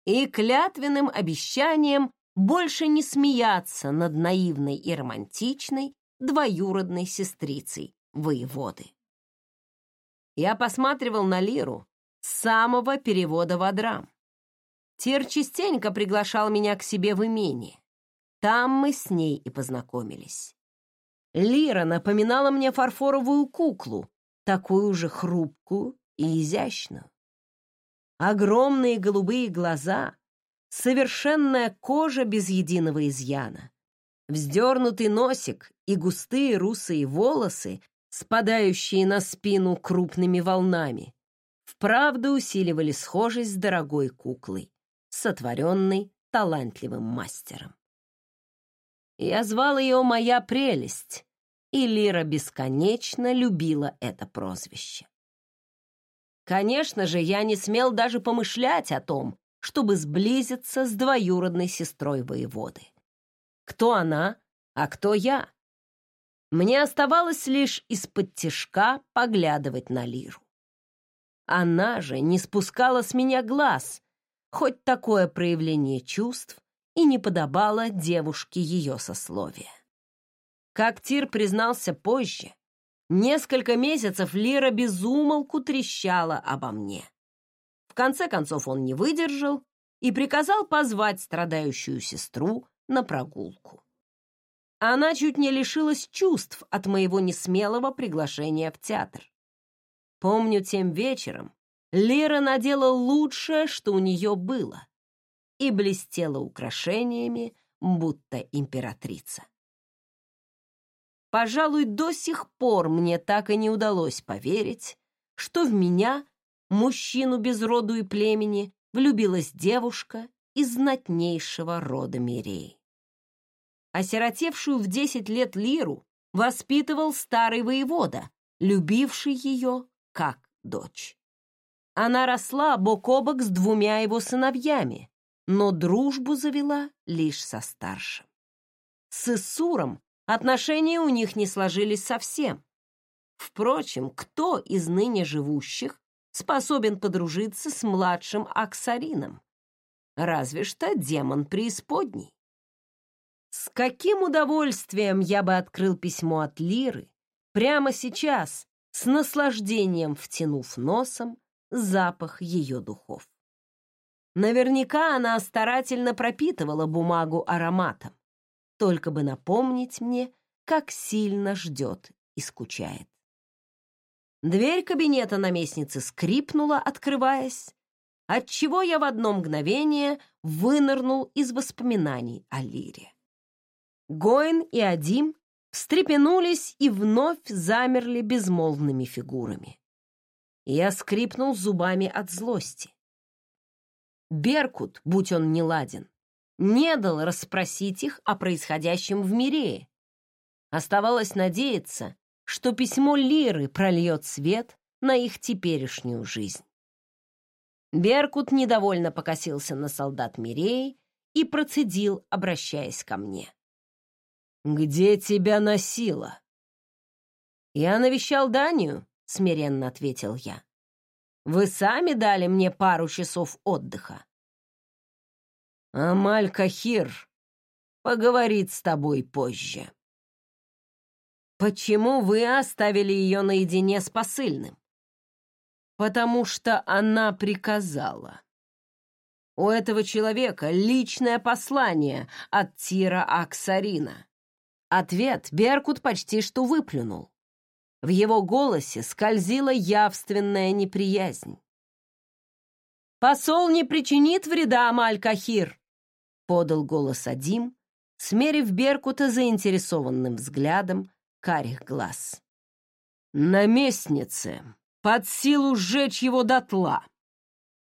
и клятвенным обещанием больше не смеяться над наивной и романтичной двоюродной сестрицей воеводы. Я посматривал на Лиру с самого перевода в Адрам. Тир частенько приглашал меня к себе в имение. Там мы с ней и познакомились. Лира напоминала мне фарфоровую куклу, такую же хрупкую и изящную. Огромные голубые глаза, совершенная кожа без единого изъяна, вздернутый носик и густые русые волосы, спадающие на спину крупными волнами, вправду усиливали схожесть с дорогой куклой, сотворенной талантливым мастером. Я звал ее «Моя прелесть», и Лира бесконечно любила это прозвище. Конечно же, я не смел даже помышлять о том, чтобы сблизиться с двоюродной сестрой воеводы. Кто она, а кто я? Мне оставалось лишь из-под тишка поглядывать на Лиру. Она же не спускала с меня глаз, хоть такое проявление чувств и не подобало девушке ее сословия. Как Тир признался позже, несколько месяцев Лира безумолку трещала обо мне. В конце концов он не выдержал и приказал позвать страдающую сестру на прогулку. Она чуть не лишилась чувств от моего несмелого приглашения в театр. Помню, тем вечером Лира надела лучшее, что у нее было, и блестела украшениями, будто императрица. Пожалуй, до сих пор мне так и не удалось поверить, что в меня, мужчину без роду и племени, влюбилась девушка из знатнейшего рода Мирей. Осиротевшую в десять лет Лиру воспитывал старый воевода, любивший ее как дочь. Она росла бок о бок с двумя его сыновьями, но дружбу завела лишь со старшим. С Иссуром отношения у них не сложились совсем. Впрочем, кто из ныне живущих способен подружиться с младшим Аксарином? Разве что демон преисподней. С каким удовольствием я бы открыл письмо от Лиры прямо сейчас, с наслаждением втянув носом запах ее духов. Наверняка она старательно пропитывала бумагу ароматом, только бы напомнить мне, как сильно ждет и скучает. Дверь кабинета наместницы скрипнула, открываясь, отчего я в одно мгновение вынырнул из воспоминаний о Лире. Гоин и Адим встрепенулись и вновь замерли безмолвными фигурами. Я скрипнул зубами от злости. Беркут, будь он неладен, не дал расспросить их о происходящем в мире. Оставалось надеяться, что письмо Лиры прольет свет на их теперешнюю жизнь. Беркут недовольно покосился на солдат Мирей и процедил, обращаясь ко мне. «Где тебя носило?» «Я навещал Данию», — смиренно ответил я. «Вы сами дали мне пару часов отдыха». «Амаль Кахир поговорит с тобой позже». «Почему вы оставили ее наедине с посыльным?» «Потому что она приказала». У этого человека личное послание от Тира Аксарина. Ответ Беркут почти что выплюнул. В его голосе скользила явственная неприязнь. «Посол не причинит вреда, Амаль-Кахир!» — подал голос Адим, смерив Беркута заинтересованным взглядом карих глаз. «Наместнице, под силу сжечь его дотла.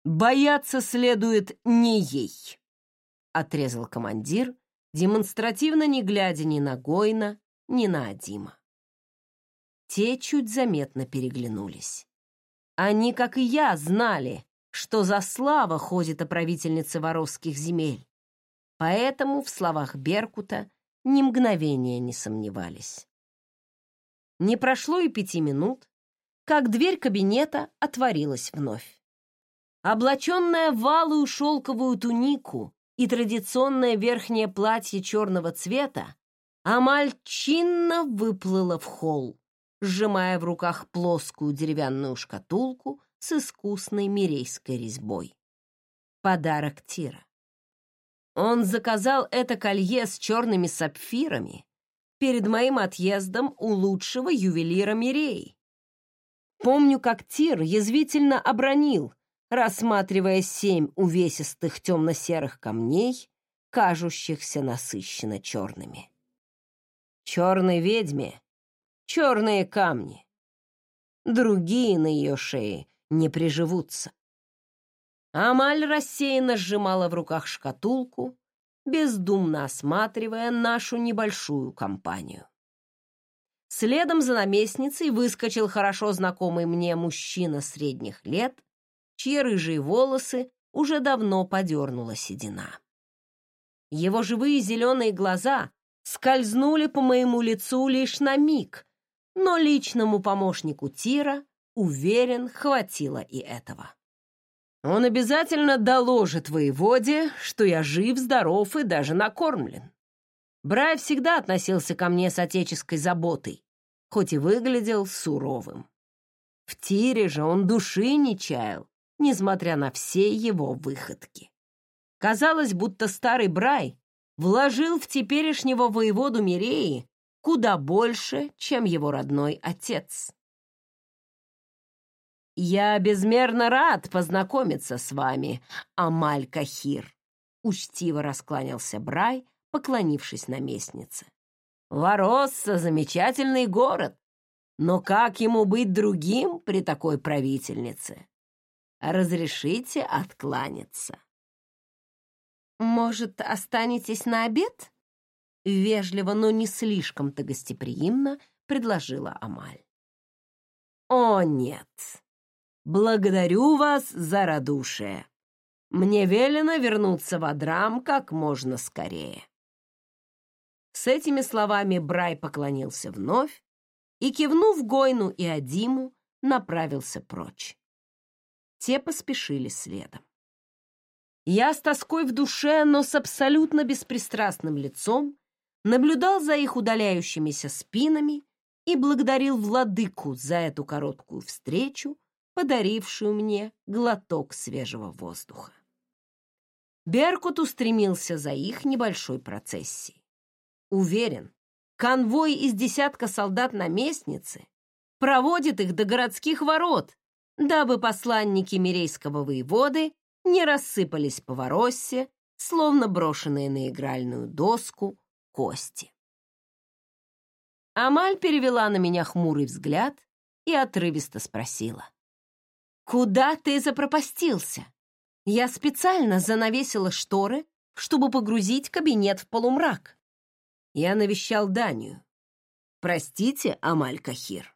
Бояться следует не ей», — отрезал командир, демонстративно не глядя ни на Гойна, ни на Адима. Те чуть заметно переглянулись. Они, как и я, знали, что за слава ходит о правительнице воровских земель, поэтому в словах Беркута ни мгновения не сомневались. Не прошло и пяти минут, как дверь кабинета отворилась вновь. Облаченная в валую шелковую тунику и традиционное верхнее платье черного цвета, Амаль чинно выплыла в холл, сжимая в руках плоскую деревянную шкатулку с искусной мирейской резьбой. Подарок Тира. Он заказал это колье с черными сапфирами перед моим отъездом у лучшего ювелира Мирей. Помню, как Тир язвительно обронил — рассматривая семь увесистых темно-серых камней, кажущихся насыщенно черными. Черной ведьме черные камни. Другие на ее шее не приживутся. Амаль рассеянно сжимала в руках шкатулку, бездумно осматривая нашу небольшую компанию. Следом за наместницей выскочил хорошо знакомый мне мужчина средних лет чьи рыжие волосы уже давно подернула седина. Его живые зеленые глаза скользнули по моему лицу лишь на миг, но личному помощнику Тира уверен, хватило и этого. Он обязательно доложит воеводе, что я жив, здоров и даже накормлен. Брай всегда относился ко мне с отеческой заботой, хоть и выглядел суровым. В тире же он души не чаял, несмотря на все его выходки. Казалось, будто старый Брай вложил в теперешнего воеводу Миреи куда больше, чем его родной отец. «Я безмерно рад познакомиться с вами, Амаль Кахир», — учтиво раскланялся Брай, поклонившись наместнице. «Воросса — замечательный город, но как ему быть другим при такой правительнице? Разрешите откланяться». «Может, останетесь на обед?» Вежливо, но не слишком-то гостеприимно предложила Амаль. «О, нет! Благодарю вас за радушие. Мне велено вернуться в Адрам как можно скорее». С этими словами Брай поклонился вновь и, кивнув Гойну и Адиму, направился прочь. Те поспешили следом. Я с тоской в душе, но с абсолютно беспристрастным лицом наблюдал за их удаляющимися спинами и благодарил владыку за эту короткую встречу, подарившую мне глоток свежего воздуха. Беркут устремился за их небольшой процессией. Уверен, конвой из десятка солдат на местнице проводит их до городских ворот, дабы посланники Мирейского воеводы не рассыпались по Вороссе, словно брошенные на игральную доску кости. Амаль перевела на меня хмурый взгляд и отрывисто спросила. «Куда ты запропастился? Я специально занавесила шторы, чтобы погрузить кабинет в полумрак. Я навещал Данию. Простите, Амаль Кахир».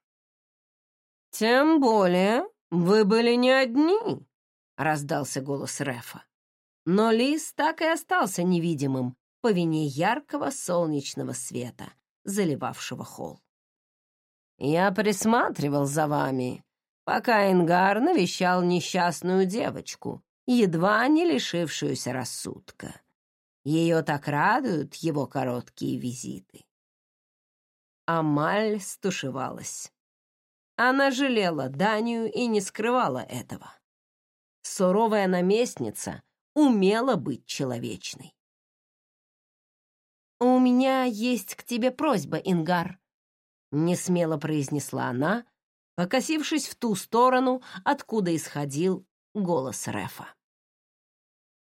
«Тем более вы были не одни», раздался голос Рефа. Но лис так и остался невидимым по вине яркого солнечного света, заливавшего холл. «Я присматривал за вами, пока Ингар навещал несчастную девочку, едва не лишившуюся рассудка. Ее так радуют его короткие визиты». Амаль стушевалась. Она жалела Данию и не скрывала этого суровая наместница умела быть человечной. «У меня есть к тебе просьба, Ингар», — несмело произнесла она, покосившись в ту сторону, откуда исходил голос Рефа.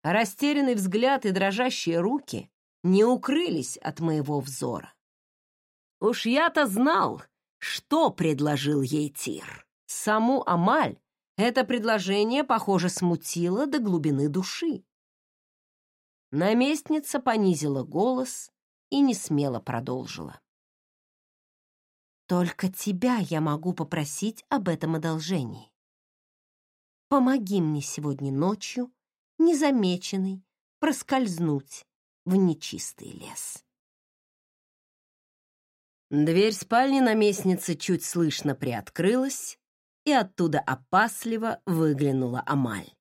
Растерянный взгляд и дрожащие руки не укрылись от моего взора. Уж я-то знал, что предложил ей Тир. Саму Амаль это предложение, похоже, смутило до глубины души. Наместница понизила голос и не смело продолжила. «Только тебя я могу попросить об этом одолжении. Помоги мне сегодня ночью, незамеченный, проскользнуть в нечистый лес». Дверь спальни наместницы чуть слышно приоткрылась, и оттуда опасливо выглянула Амаль.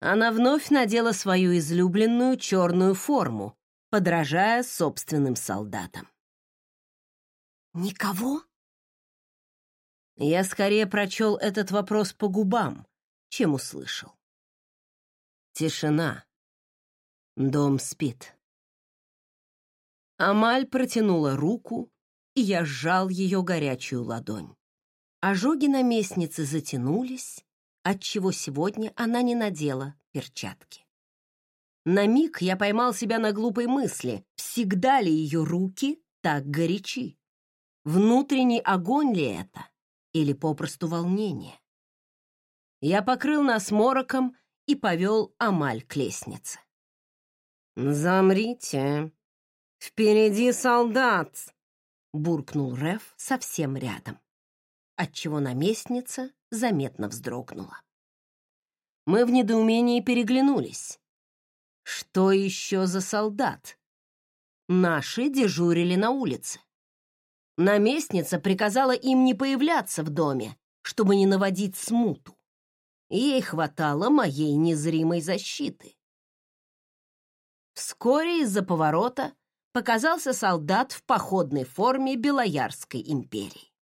Она вновь надела свою излюбленную черную форму, подражая собственным солдатам. «Никого?» Я скорее прочел этот вопрос по губам, чем услышал. Тишина. Дом спит. Амаль протянула руку, и я сжал ее горячую ладонь. Ожоги на местнице затянулись, отчего сегодня она не надела перчатки. На миг я поймал себя на глупой мысли, всегда ли ее руки так горячи? Внутренний огонь ли это? Или попросту волнение? Я покрыл нас мороком и повел Амаль к лестнице. «Замрите! Впереди солдат!» — буркнул Реф совсем рядом отчего наместница заметно вздрогнула. Мы в недоумении переглянулись. Что еще за солдат? Наши дежурили на улице. Наместница приказала им не появляться в доме, чтобы не наводить смуту. Ей хватало моей незримой защиты. Вскоре из-за поворота показался солдат в походной форме Белоярской империи.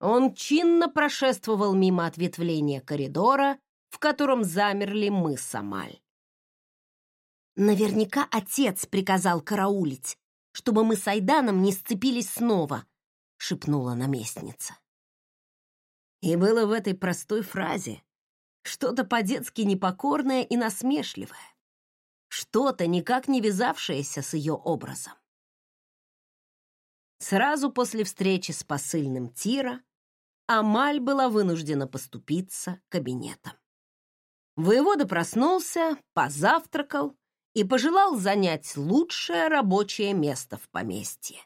Он чинно прошествовал мимо ответвления коридора, в котором замерли мы с Амаль. Наверняка отец приказал караулить, чтобы мы с Айданом не сцепились снова, шепнула наместница. И было в этой простой фразе что-то по-детски непокорное и насмешливое что-то, никак не вязавшееся с ее образом. Сразу после встречи с посыльным Тира Амаль была вынуждена поступиться кабинетом. Воевода проснулся, позавтракал и пожелал занять лучшее рабочее место в поместье.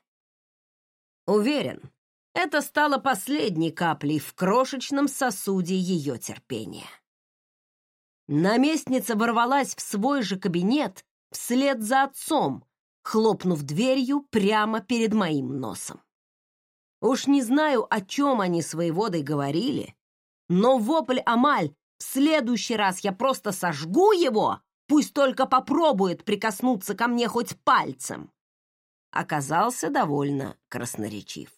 Уверен, это стало последней каплей в крошечном сосуде ее терпения. Наместница ворвалась в свой же кабинет вслед за отцом, хлопнув дверью прямо перед моим носом. Уж не знаю, о чем они с воеводой говорили, но вопль Амаль «В следующий раз я просто сожгу его, пусть только попробует прикоснуться ко мне хоть пальцем!» оказался довольно красноречив.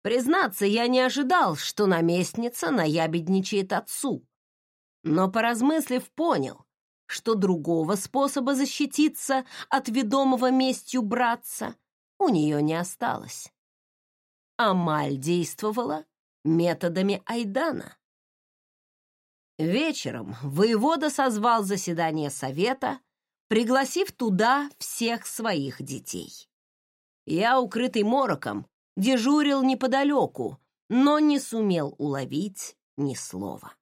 Признаться, я не ожидал, что наместница наябедничает отцу, но, поразмыслив, понял, что другого способа защититься от ведомого местью братца у нее не осталось. Амаль действовала методами Айдана. Вечером воевода созвал заседание совета, пригласив туда всех своих детей. Я, укрытый мороком, дежурил неподалеку, но не сумел уловить ни слова.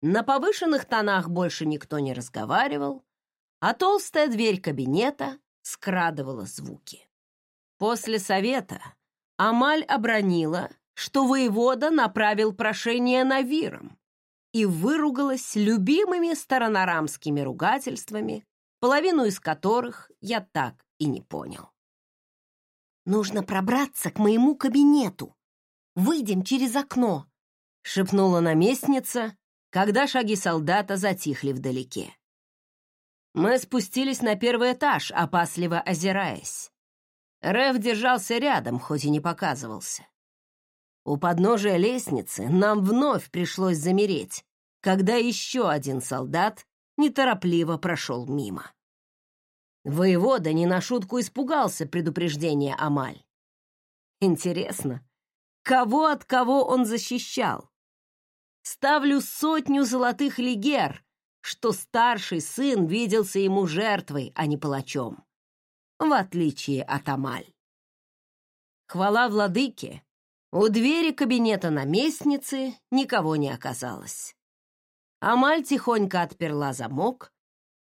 На повышенных тонах больше никто не разговаривал, а толстая дверь кабинета скрадывала звуки. После совета Амаль обронила, что воевода направил прошение на Виром и выругалась любимыми старонарамскими ругательствами, половину из которых я так и не понял. «Нужно пробраться к моему кабинету. Выйдем через окно», — шепнула наместница, когда шаги солдата затихли вдалеке. Мы спустились на первый этаж, опасливо озираясь. Рев держался рядом, хоть и не показывался. У подножия лестницы нам вновь пришлось замереть, когда еще один солдат неторопливо прошел мимо. Воевода не на шутку испугался предупреждения Амаль. Интересно, кого от кого он защищал? Ставлю сотню золотых лигер, что старший сын виделся ему жертвой, а не палачом, в отличие от Амаль. Хвала владыке, у двери кабинета наместницы никого не оказалось. Амаль тихонько отперла замок,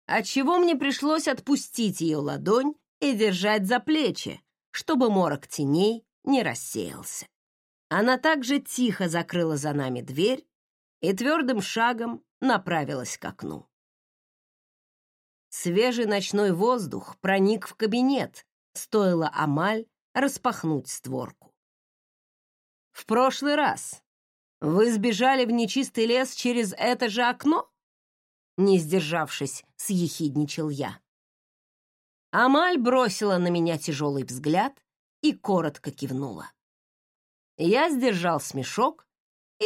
отчего мне пришлось отпустить ее ладонь и держать за плечи, чтобы морок теней не рассеялся. Она также тихо закрыла за нами дверь и твердым шагом направилась к окну. Свежий ночной воздух проник в кабинет, стоило Амаль распахнуть створку. «В прошлый раз вы сбежали в нечистый лес через это же окно?» Не сдержавшись, съехидничал я. Амаль бросила на меня тяжелый взгляд и коротко кивнула. Я сдержал смешок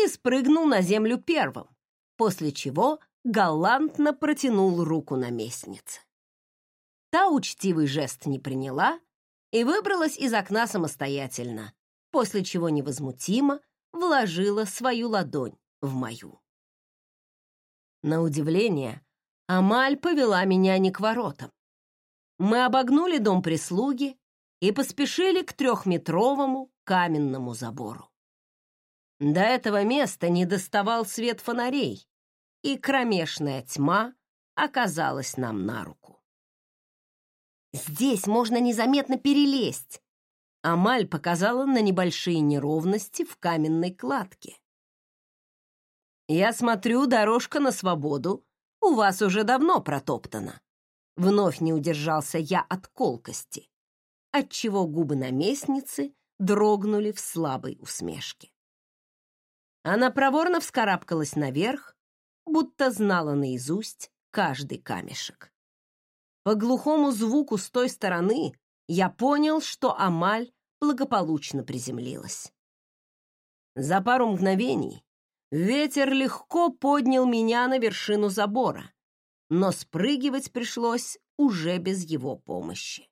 и спрыгнул на землю первым, после чего галантно протянул руку наместнице. Та учтивый жест не приняла и выбралась из окна самостоятельно, после чего невозмутимо вложила свою ладонь в мою. На удивление, Амаль повела меня не к воротам. Мы обогнули дом прислуги и поспешили к трехметровому каменному забору. До этого места не доставал свет фонарей, и кромешная тьма оказалась нам на руку. «Здесь можно незаметно перелезть», Амаль показала на небольшие неровности в каменной кладке. «Я смотрю, дорожка на свободу у вас уже давно протоптана». Вновь не удержался я от колкости, отчего губы наместницы дрогнули в слабой усмешке. Она проворно вскарабкалась наверх, будто знала наизусть каждый камешек. По глухому звуку с той стороны я понял, что Амаль благополучно приземлилась. За пару мгновений ветер легко поднял меня на вершину забора, но спрыгивать пришлось уже без его помощи.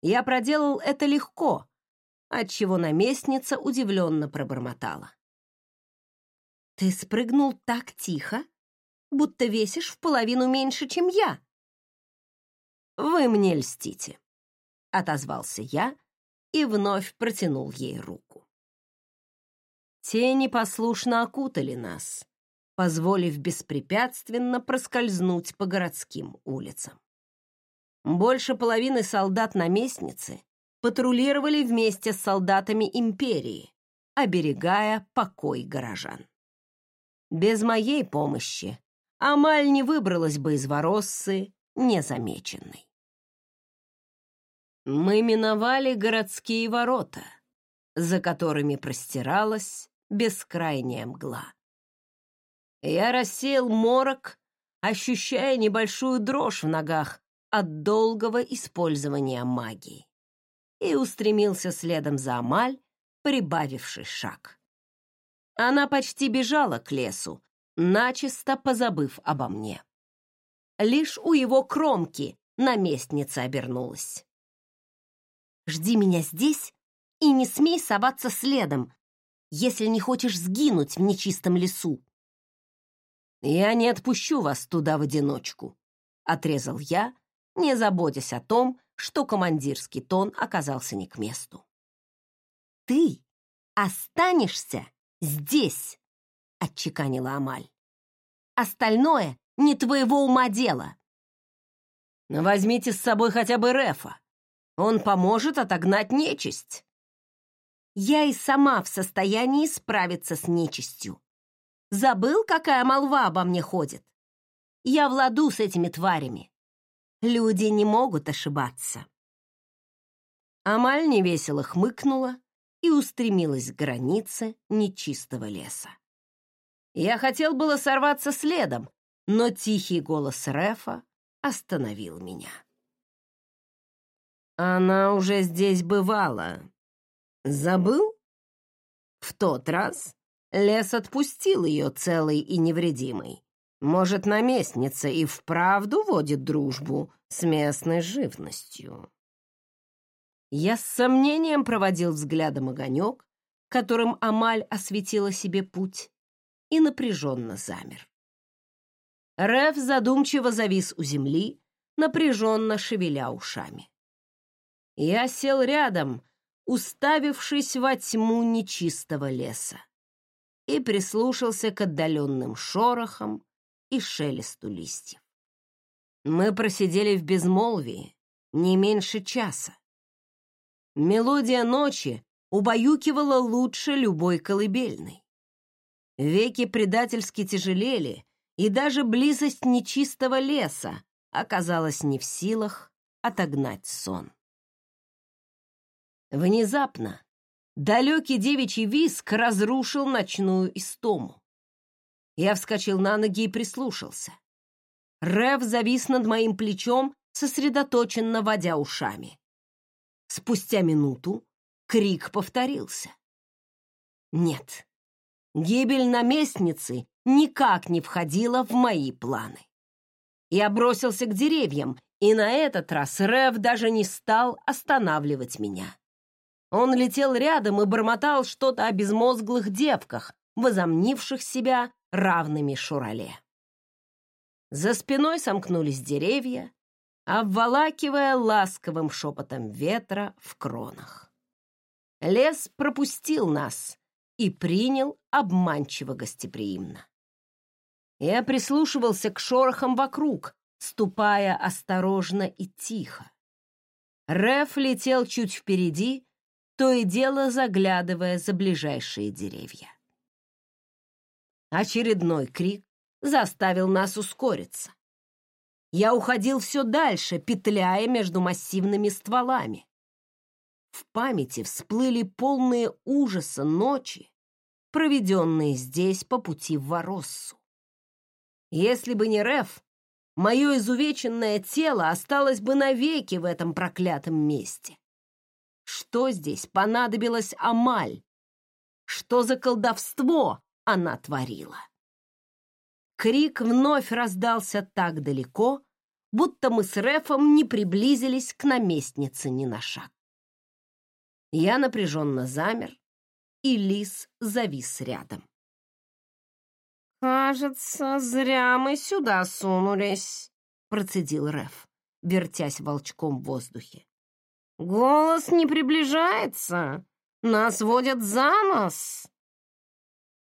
Я проделал это легко, отчего наместница удивленно пробормотала. «Ты спрыгнул так тихо, будто весишь в половину меньше, чем я». «Вы мне льстите», — отозвался я и вновь протянул ей руку. Тени послушно окутали нас, позволив беспрепятственно проскользнуть по городским улицам. Больше половины солдат наместницы патрулировали вместе с солдатами империи, оберегая покой горожан. Без моей помощи Амаль не выбралась бы из Вороссы незамеченной. Мы миновали городские ворота, за которыми простиралась бескрайняя мгла. Я рассеял морок, ощущая небольшую дрожь в ногах от долгого использования магии, и устремился следом за Амаль, прибавивший шаг. Она почти бежала к лесу, начисто позабыв обо мне. Лишь у его кромки наместница обернулась. «Жди меня здесь и не смей соваться следом, если не хочешь сгинуть в нечистом лесу», «Я не отпущу вас туда в одиночку», — отрезал я, не заботясь о том, что командирский тон оказался не к месту. «Ты останешься здесь», — отчеканила Амаль. «Остальное не твоего ума дело». «Возьмите с собой хотя бы Рефа. Он поможет отогнать нечисть». «Я и сама в состоянии справиться с нечистью», Забыл, какая молва обо мне ходит? Я в ладу с этими тварями. Люди не могут ошибаться. Амаль невесело хмыкнула и устремилась к границе нечистого леса. Я хотел было сорваться следом, но тихий голос Рефа остановил меня. Она уже здесь бывала. Забыл? В тот раз Лес отпустил ее целой и невредимой. Может, наместница и вправду водит дружбу с местной живностью. Я с сомнением проводил взглядом огонек, которым Амаль осветила себе путь, и напряженно замер. Рев задумчиво завис у земли, напряженно шевеля ушами. Я сел рядом, уставившись во тьму нечистого леса и прислушался к отдаленным шорохам и шелесту листьев. Мы просидели в безмолвии не меньше часа. Мелодия ночи убаюкивала лучше любой колыбельной. Веки предательски тяжелели, и даже близость нечистого леса оказалась не в силах отогнать сон. Внезапно Далекий девичий виск разрушил ночную истому. Я вскочил на ноги и прислушался. Рев завис над моим плечом, сосредоточенно водя ушами. Спустя минуту крик повторился. Нет, гибель наместницы никак не входила в мои планы. Я бросился к деревьям, и на этот раз Рев даже не стал останавливать меня. Он летел рядом и бормотал что-то о безмозглых девках, возомнивших себя равными Шурале. За спиной сомкнулись деревья, обволакивая ласковым шепотом ветра в кронах. Лес пропустил нас и принял обманчиво гостеприимно. Я прислушивался к шорохам вокруг, ступая осторожно и тихо. Реф летел чуть впереди, то и дело заглядывая за ближайшие деревья. Очередной крик заставил нас ускориться. Я уходил все дальше, петляя между массивными стволами. В памяти всплыли полные ужаса ночи, проведенные здесь по пути в Вороссу. Если бы не Реф, мое изувеченное тело осталось бы навеки в этом проклятом месте. Что здесь понадобилось Амаль? Что за колдовство она творила? Крик вновь раздался так далеко, будто мы с Рефом не приблизились к наместнице ни на шаг. Я напряженно замер, и лис завис рядом. «Кажется, зря мы сюда сунулись», — процедил Реф, вертясь волчком в воздухе. «Голос не приближается. Нас водят за нос».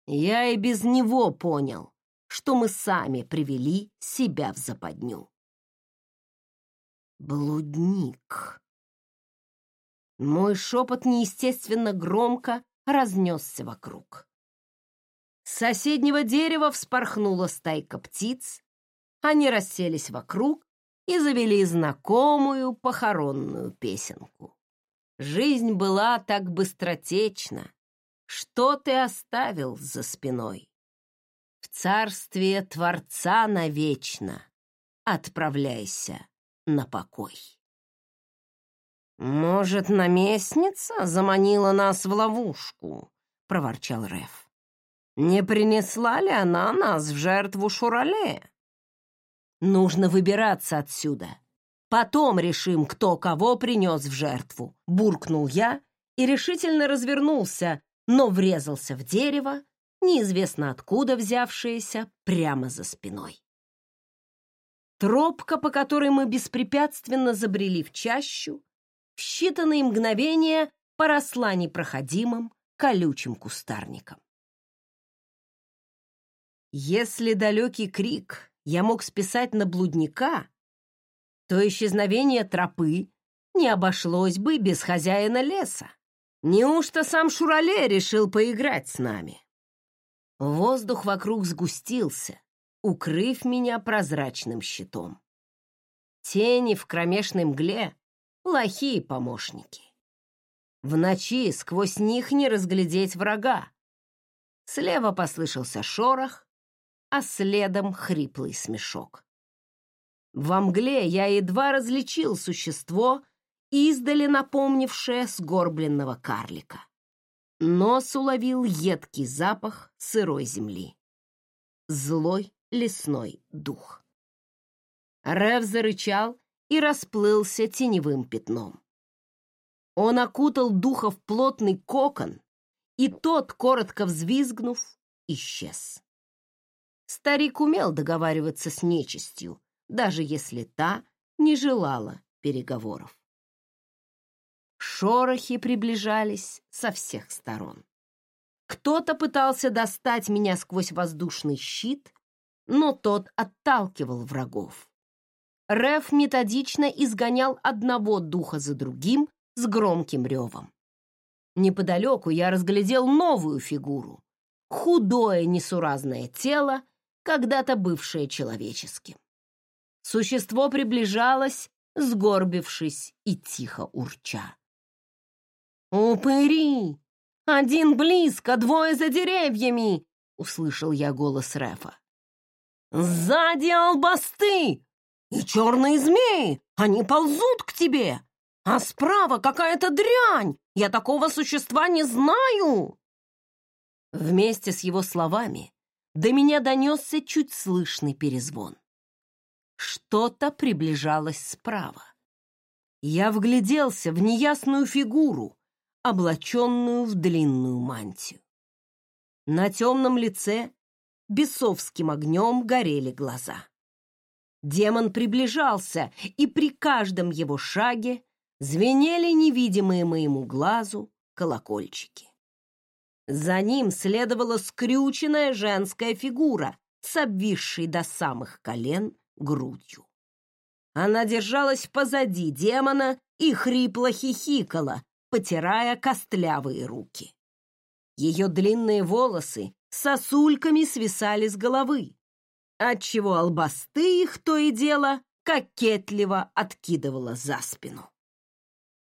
Я и без него понял, что мы сами привели себя в западню. Блудник. Мой шепот неестественно громко разнесся вокруг. С соседнего дерева вспорхнула стайка птиц. Они расселись вокруг и завели знакомую похоронную песенку. Жизнь была так быстротечна. Что ты оставил за спиной? В царствие Творца навечно отправляйся на покой. «Может, наместница заманила нас в ловушку?» — проворчал Реф. «Не принесла ли она нас в жертву Шурале?» «Нужно выбираться отсюда. Потом решим, кто кого принес в жертву», — буркнул я и решительно развернулся, но врезался в дерево, неизвестно откуда взявшееся, прямо за спиной. Тропка, по которой мы беспрепятственно забрели в чащу, в считанные мгновения поросла непроходимым колючим кустарником. Если далекий крик я мог списать на блудника, то исчезновение тропы не обошлось бы без хозяина леса. Неужто сам Шурале решил поиграть с нами? Воздух вокруг сгустился, укрыв меня прозрачным щитом. Тени в кромешной мгле плохие помощники. В ночи сквозь них не разглядеть врага. Слева послышался шорох, а следом хриплый смешок. Во мгле я едва различил существо, издали напомнившее сгорбленного карлика. Нос уловил едкий запах сырой земли. Злой лесной дух. Рев зарычал и расплылся теневым пятном. Он окутал духа в плотный кокон, и тот, коротко взвизгнув, исчез. Старик умел договариваться с нечистью, даже если та не желала переговоров. Шорохи приближались со всех сторон. Кто-то пытался достать меня сквозь воздушный щит, но тот отталкивал врагов. Реф методично изгонял одного духа за другим с громким ревом. Неподалеку я разглядел новую фигуру. Худое несуразное тело, когда-то бывшее человеческим. Существо приближалось, сгорбившись и тихо урча. «Упыри! Один близко, двое за деревьями!» — услышал я голос Рефа. «Сзади албасты! И черные змеи, они ползут к тебе. А справа какая-то дрянь. Я такого существа не знаю. Вместе с его словами до меня донесся чуть слышный перезвон. Что-то приближалось справа. Я вгляделся в неясную фигуру, облаченную в длинную мантию. На темном лице бесовским огнем горели глаза. Демон приближался, и при каждом его шаге звенели невидимые моему глазу колокольчики. За ним следовала скрюченная женская фигура с обвисшей до самых колен грудью. Она держалась позади демона и хрипло хихикала, потирая костлявые руки. Ее длинные волосы сосульками свисали с головы, отчего албасты их то и дело кокетливо откидывала за спину.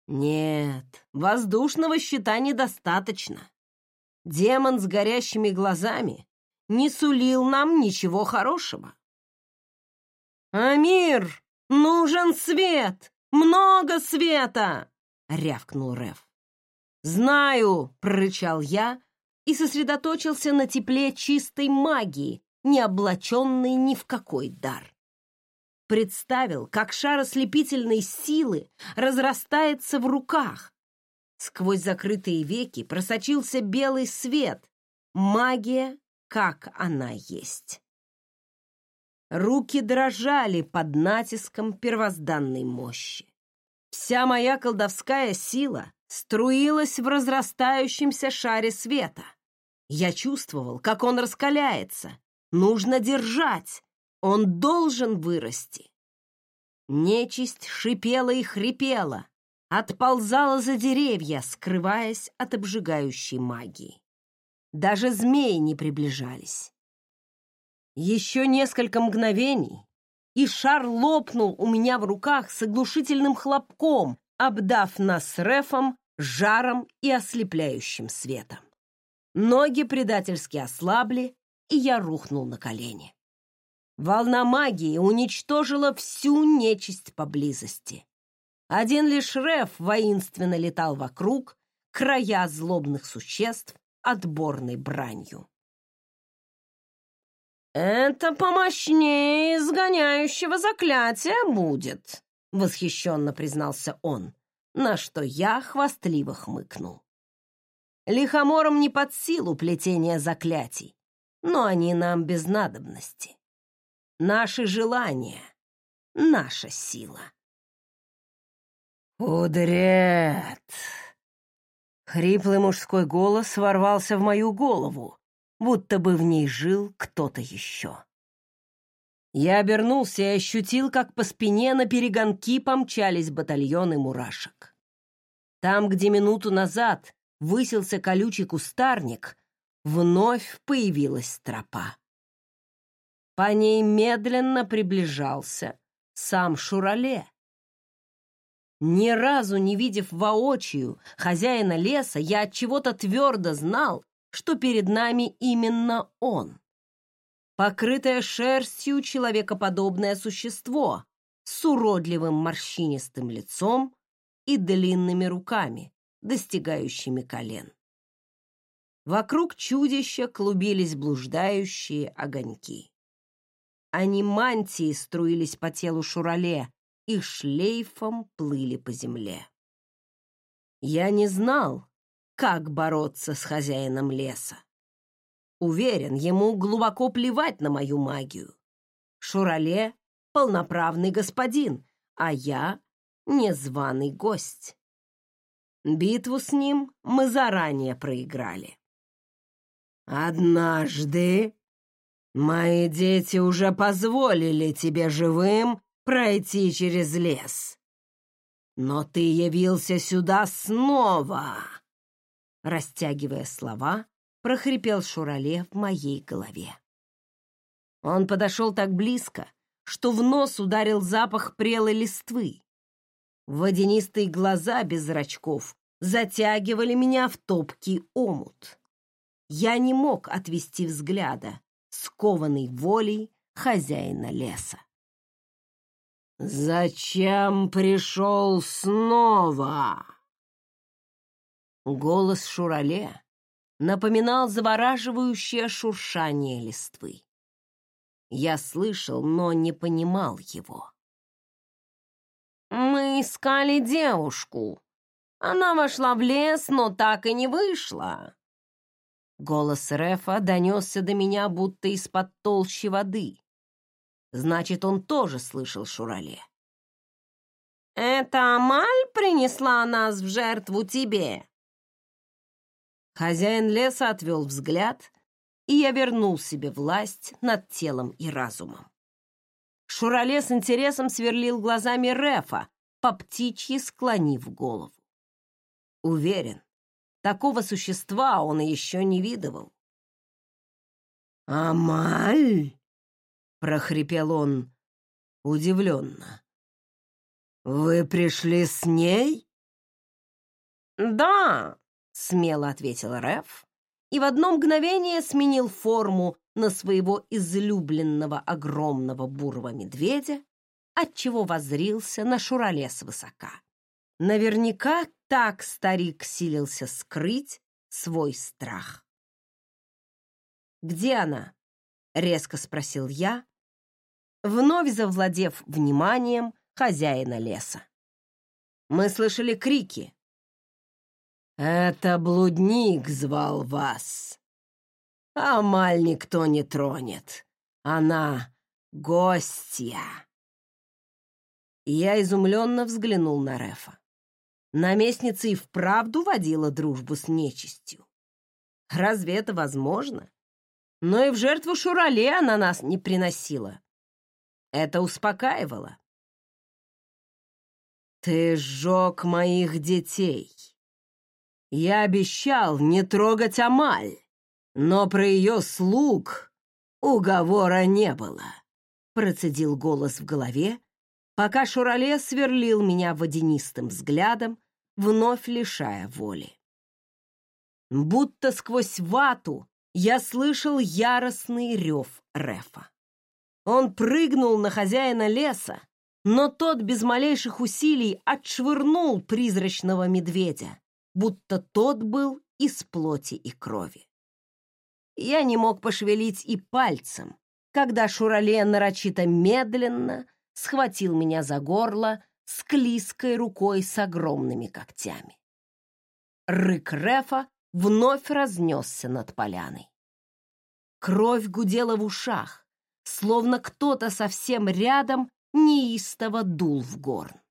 Нет, воздушного щита недостаточно. демон с горящими глазами не сулил нам ничего хорошего. «Амир, нужен свет! Много света!» — рявкнул Рев. «Знаю!» — прорычал я и сосредоточился на тепле чистой магии, не облаченной ни в какой дар. Представил, как шар ослепительной силы разрастается в руках. Сквозь закрытые веки просочился белый свет. Магия, как она есть. Руки дрожали под натиском первозданной мощи. Вся моя колдовская сила струилась в разрастающемся шаре света. Я чувствовал, как он раскаляется. Нужно держать. Он должен вырасти. Нечисть шипела и хрипела, отползала за деревья, скрываясь от обжигающей магии. Даже змеи не приближались. Еще несколько мгновений, и шар лопнул у меня в руках с оглушительным хлопком, обдав нас рефом, жаром и ослепляющим светом. Ноги предательски ослабли, и я рухнул на колени. Волна магии уничтожила всю нечисть поблизости. Один лишь Реф воинственно летал вокруг, края злобных существ отборной бранью. «Это помощнее изгоняющего заклятия будет», — восхищенно признался он, на что я хвастливо хмыкнул. Лихоморам не под силу плетения заклятий, но они нам без надобности. Наши желания — наша сила. «Удрет!» Хриплый мужской голос ворвался в мою голову, будто бы в ней жил кто-то еще. Я обернулся и ощутил, как по спине на перегонки помчались батальоны мурашек. Там, где минуту назад высился колючий кустарник, вновь появилась тропа. По ней медленно приближался сам Шурале. Ни разу не видев воочию хозяина леса, я от чего-то твердо знал, что перед нами именно он. Покрытое шерстью человекоподобное существо с уродливым морщинистым лицом и длинными руками, достигающими колен. Вокруг чудища клубились блуждающие огоньки. Они мантии струились по телу Шурале и шлейфом плыли по земле. Я не знал, как бороться с хозяином леса. Уверен, ему глубоко плевать на мою магию. Шурале — полноправный господин, а я — незваный гость. Битву с ним мы заранее проиграли. «Однажды Мои дети уже позволили тебе живым пройти через лес. Но ты явился сюда снова. Растягивая слова, прохрипел Шурале в моей голове. Он подошел так близко, что в нос ударил запах прелой листвы. Водянистые глаза без зрачков затягивали меня в топкий омут. Я не мог отвести взгляда, скованный волей хозяина леса. «Зачем пришел снова?» Голос Шурале напоминал завораживающее шуршание листвы. Я слышал, но не понимал его. «Мы искали девушку. Она вошла в лес, но так и не вышла. Голос Рефа донесся до меня, будто из-под толщи воды. Значит, он тоже слышал Шурале. «Это Амаль принесла нас в жертву тебе?» Хозяин леса отвел взгляд, и я вернул себе власть над телом и разумом. Шурале с интересом сверлил глазами Рефа, по птичьи склонив голову. Уверен, Такого существа он еще не видывал. «Амаль!» — прохрипел он удивленно. «Вы пришли с ней?» «Да», — смело ответил Реф и в одно мгновение сменил форму на своего излюбленного огромного бурого медведя, отчего воззрился на Шурале свысока. Наверняка так старик силился скрыть свой страх. «Где она?» — резко спросил я, вновь завладев вниманием хозяина леса. Мы слышали крики. «Это блудник звал вас. Амаль никто не тронет. Она гостья». Я изумленно взглянул на Рефа. Наместница и вправду водила дружбу с нечистью. Разве это возможно? Но и в жертву Шурале она нас не приносила. Это успокаивало. «Ты сжег моих детей. Я обещал не трогать Амаль, но про ее слуг уговора не было», — процедил голос в голове, пока Шурале сверлил меня водянистым взглядом, вновь лишая воли. Будто сквозь вату я слышал яростный рев Рефа. Он прыгнул на хозяина леса, но тот без малейших усилий отшвырнул призрачного медведя, будто тот был из плоти и крови. Я не мог пошевелить и пальцем, когда Шурале нарочито медленно схватил меня за горло склизкой рукой с огромными когтями. Рык Рефа вновь разнесся над поляной. Кровь гудела в ушах, словно кто-то совсем рядом неистово дул в горн.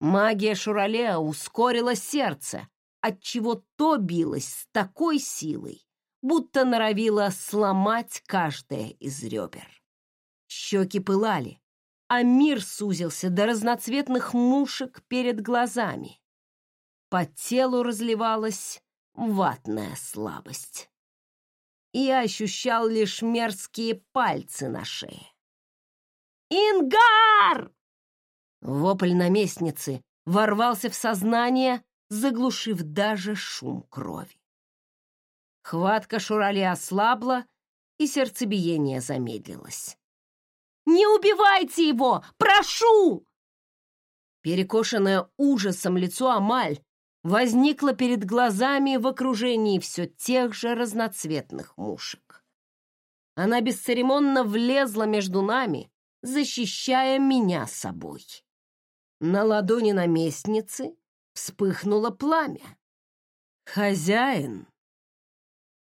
Магия Шуралеа ускорила сердце, отчего то билось с такой силой, будто норовило сломать каждое из ребер. Щеки пылали, а мир сузился до разноцветных мушек перед глазами. По телу разливалась ватная слабость. Я ощущал лишь мерзкие пальцы на шее. «Ингар!» Вопль наместницы ворвался в сознание, заглушив даже шум крови. Хватка Шурали ослабла, и сердцебиение замедлилось. «Не убивайте его! Прошу!» Перекошенное ужасом лицо Амаль возникло перед глазами в окружении все тех же разноцветных мушек. Она бесцеремонно влезла между нами, защищая меня собой. На ладони наместницы вспыхнуло пламя. «Хозяин,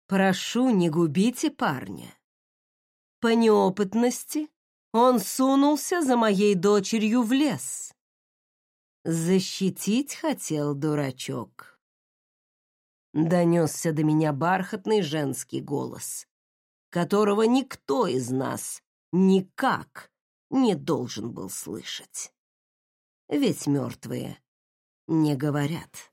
прошу, не губите парня. По неопытности он сунулся за моей дочерью в лес. Защитить хотел дурачок». Донесся до меня бархатный женский голос, которого никто из нас никак не должен был слышать. Ведь мертвые не говорят.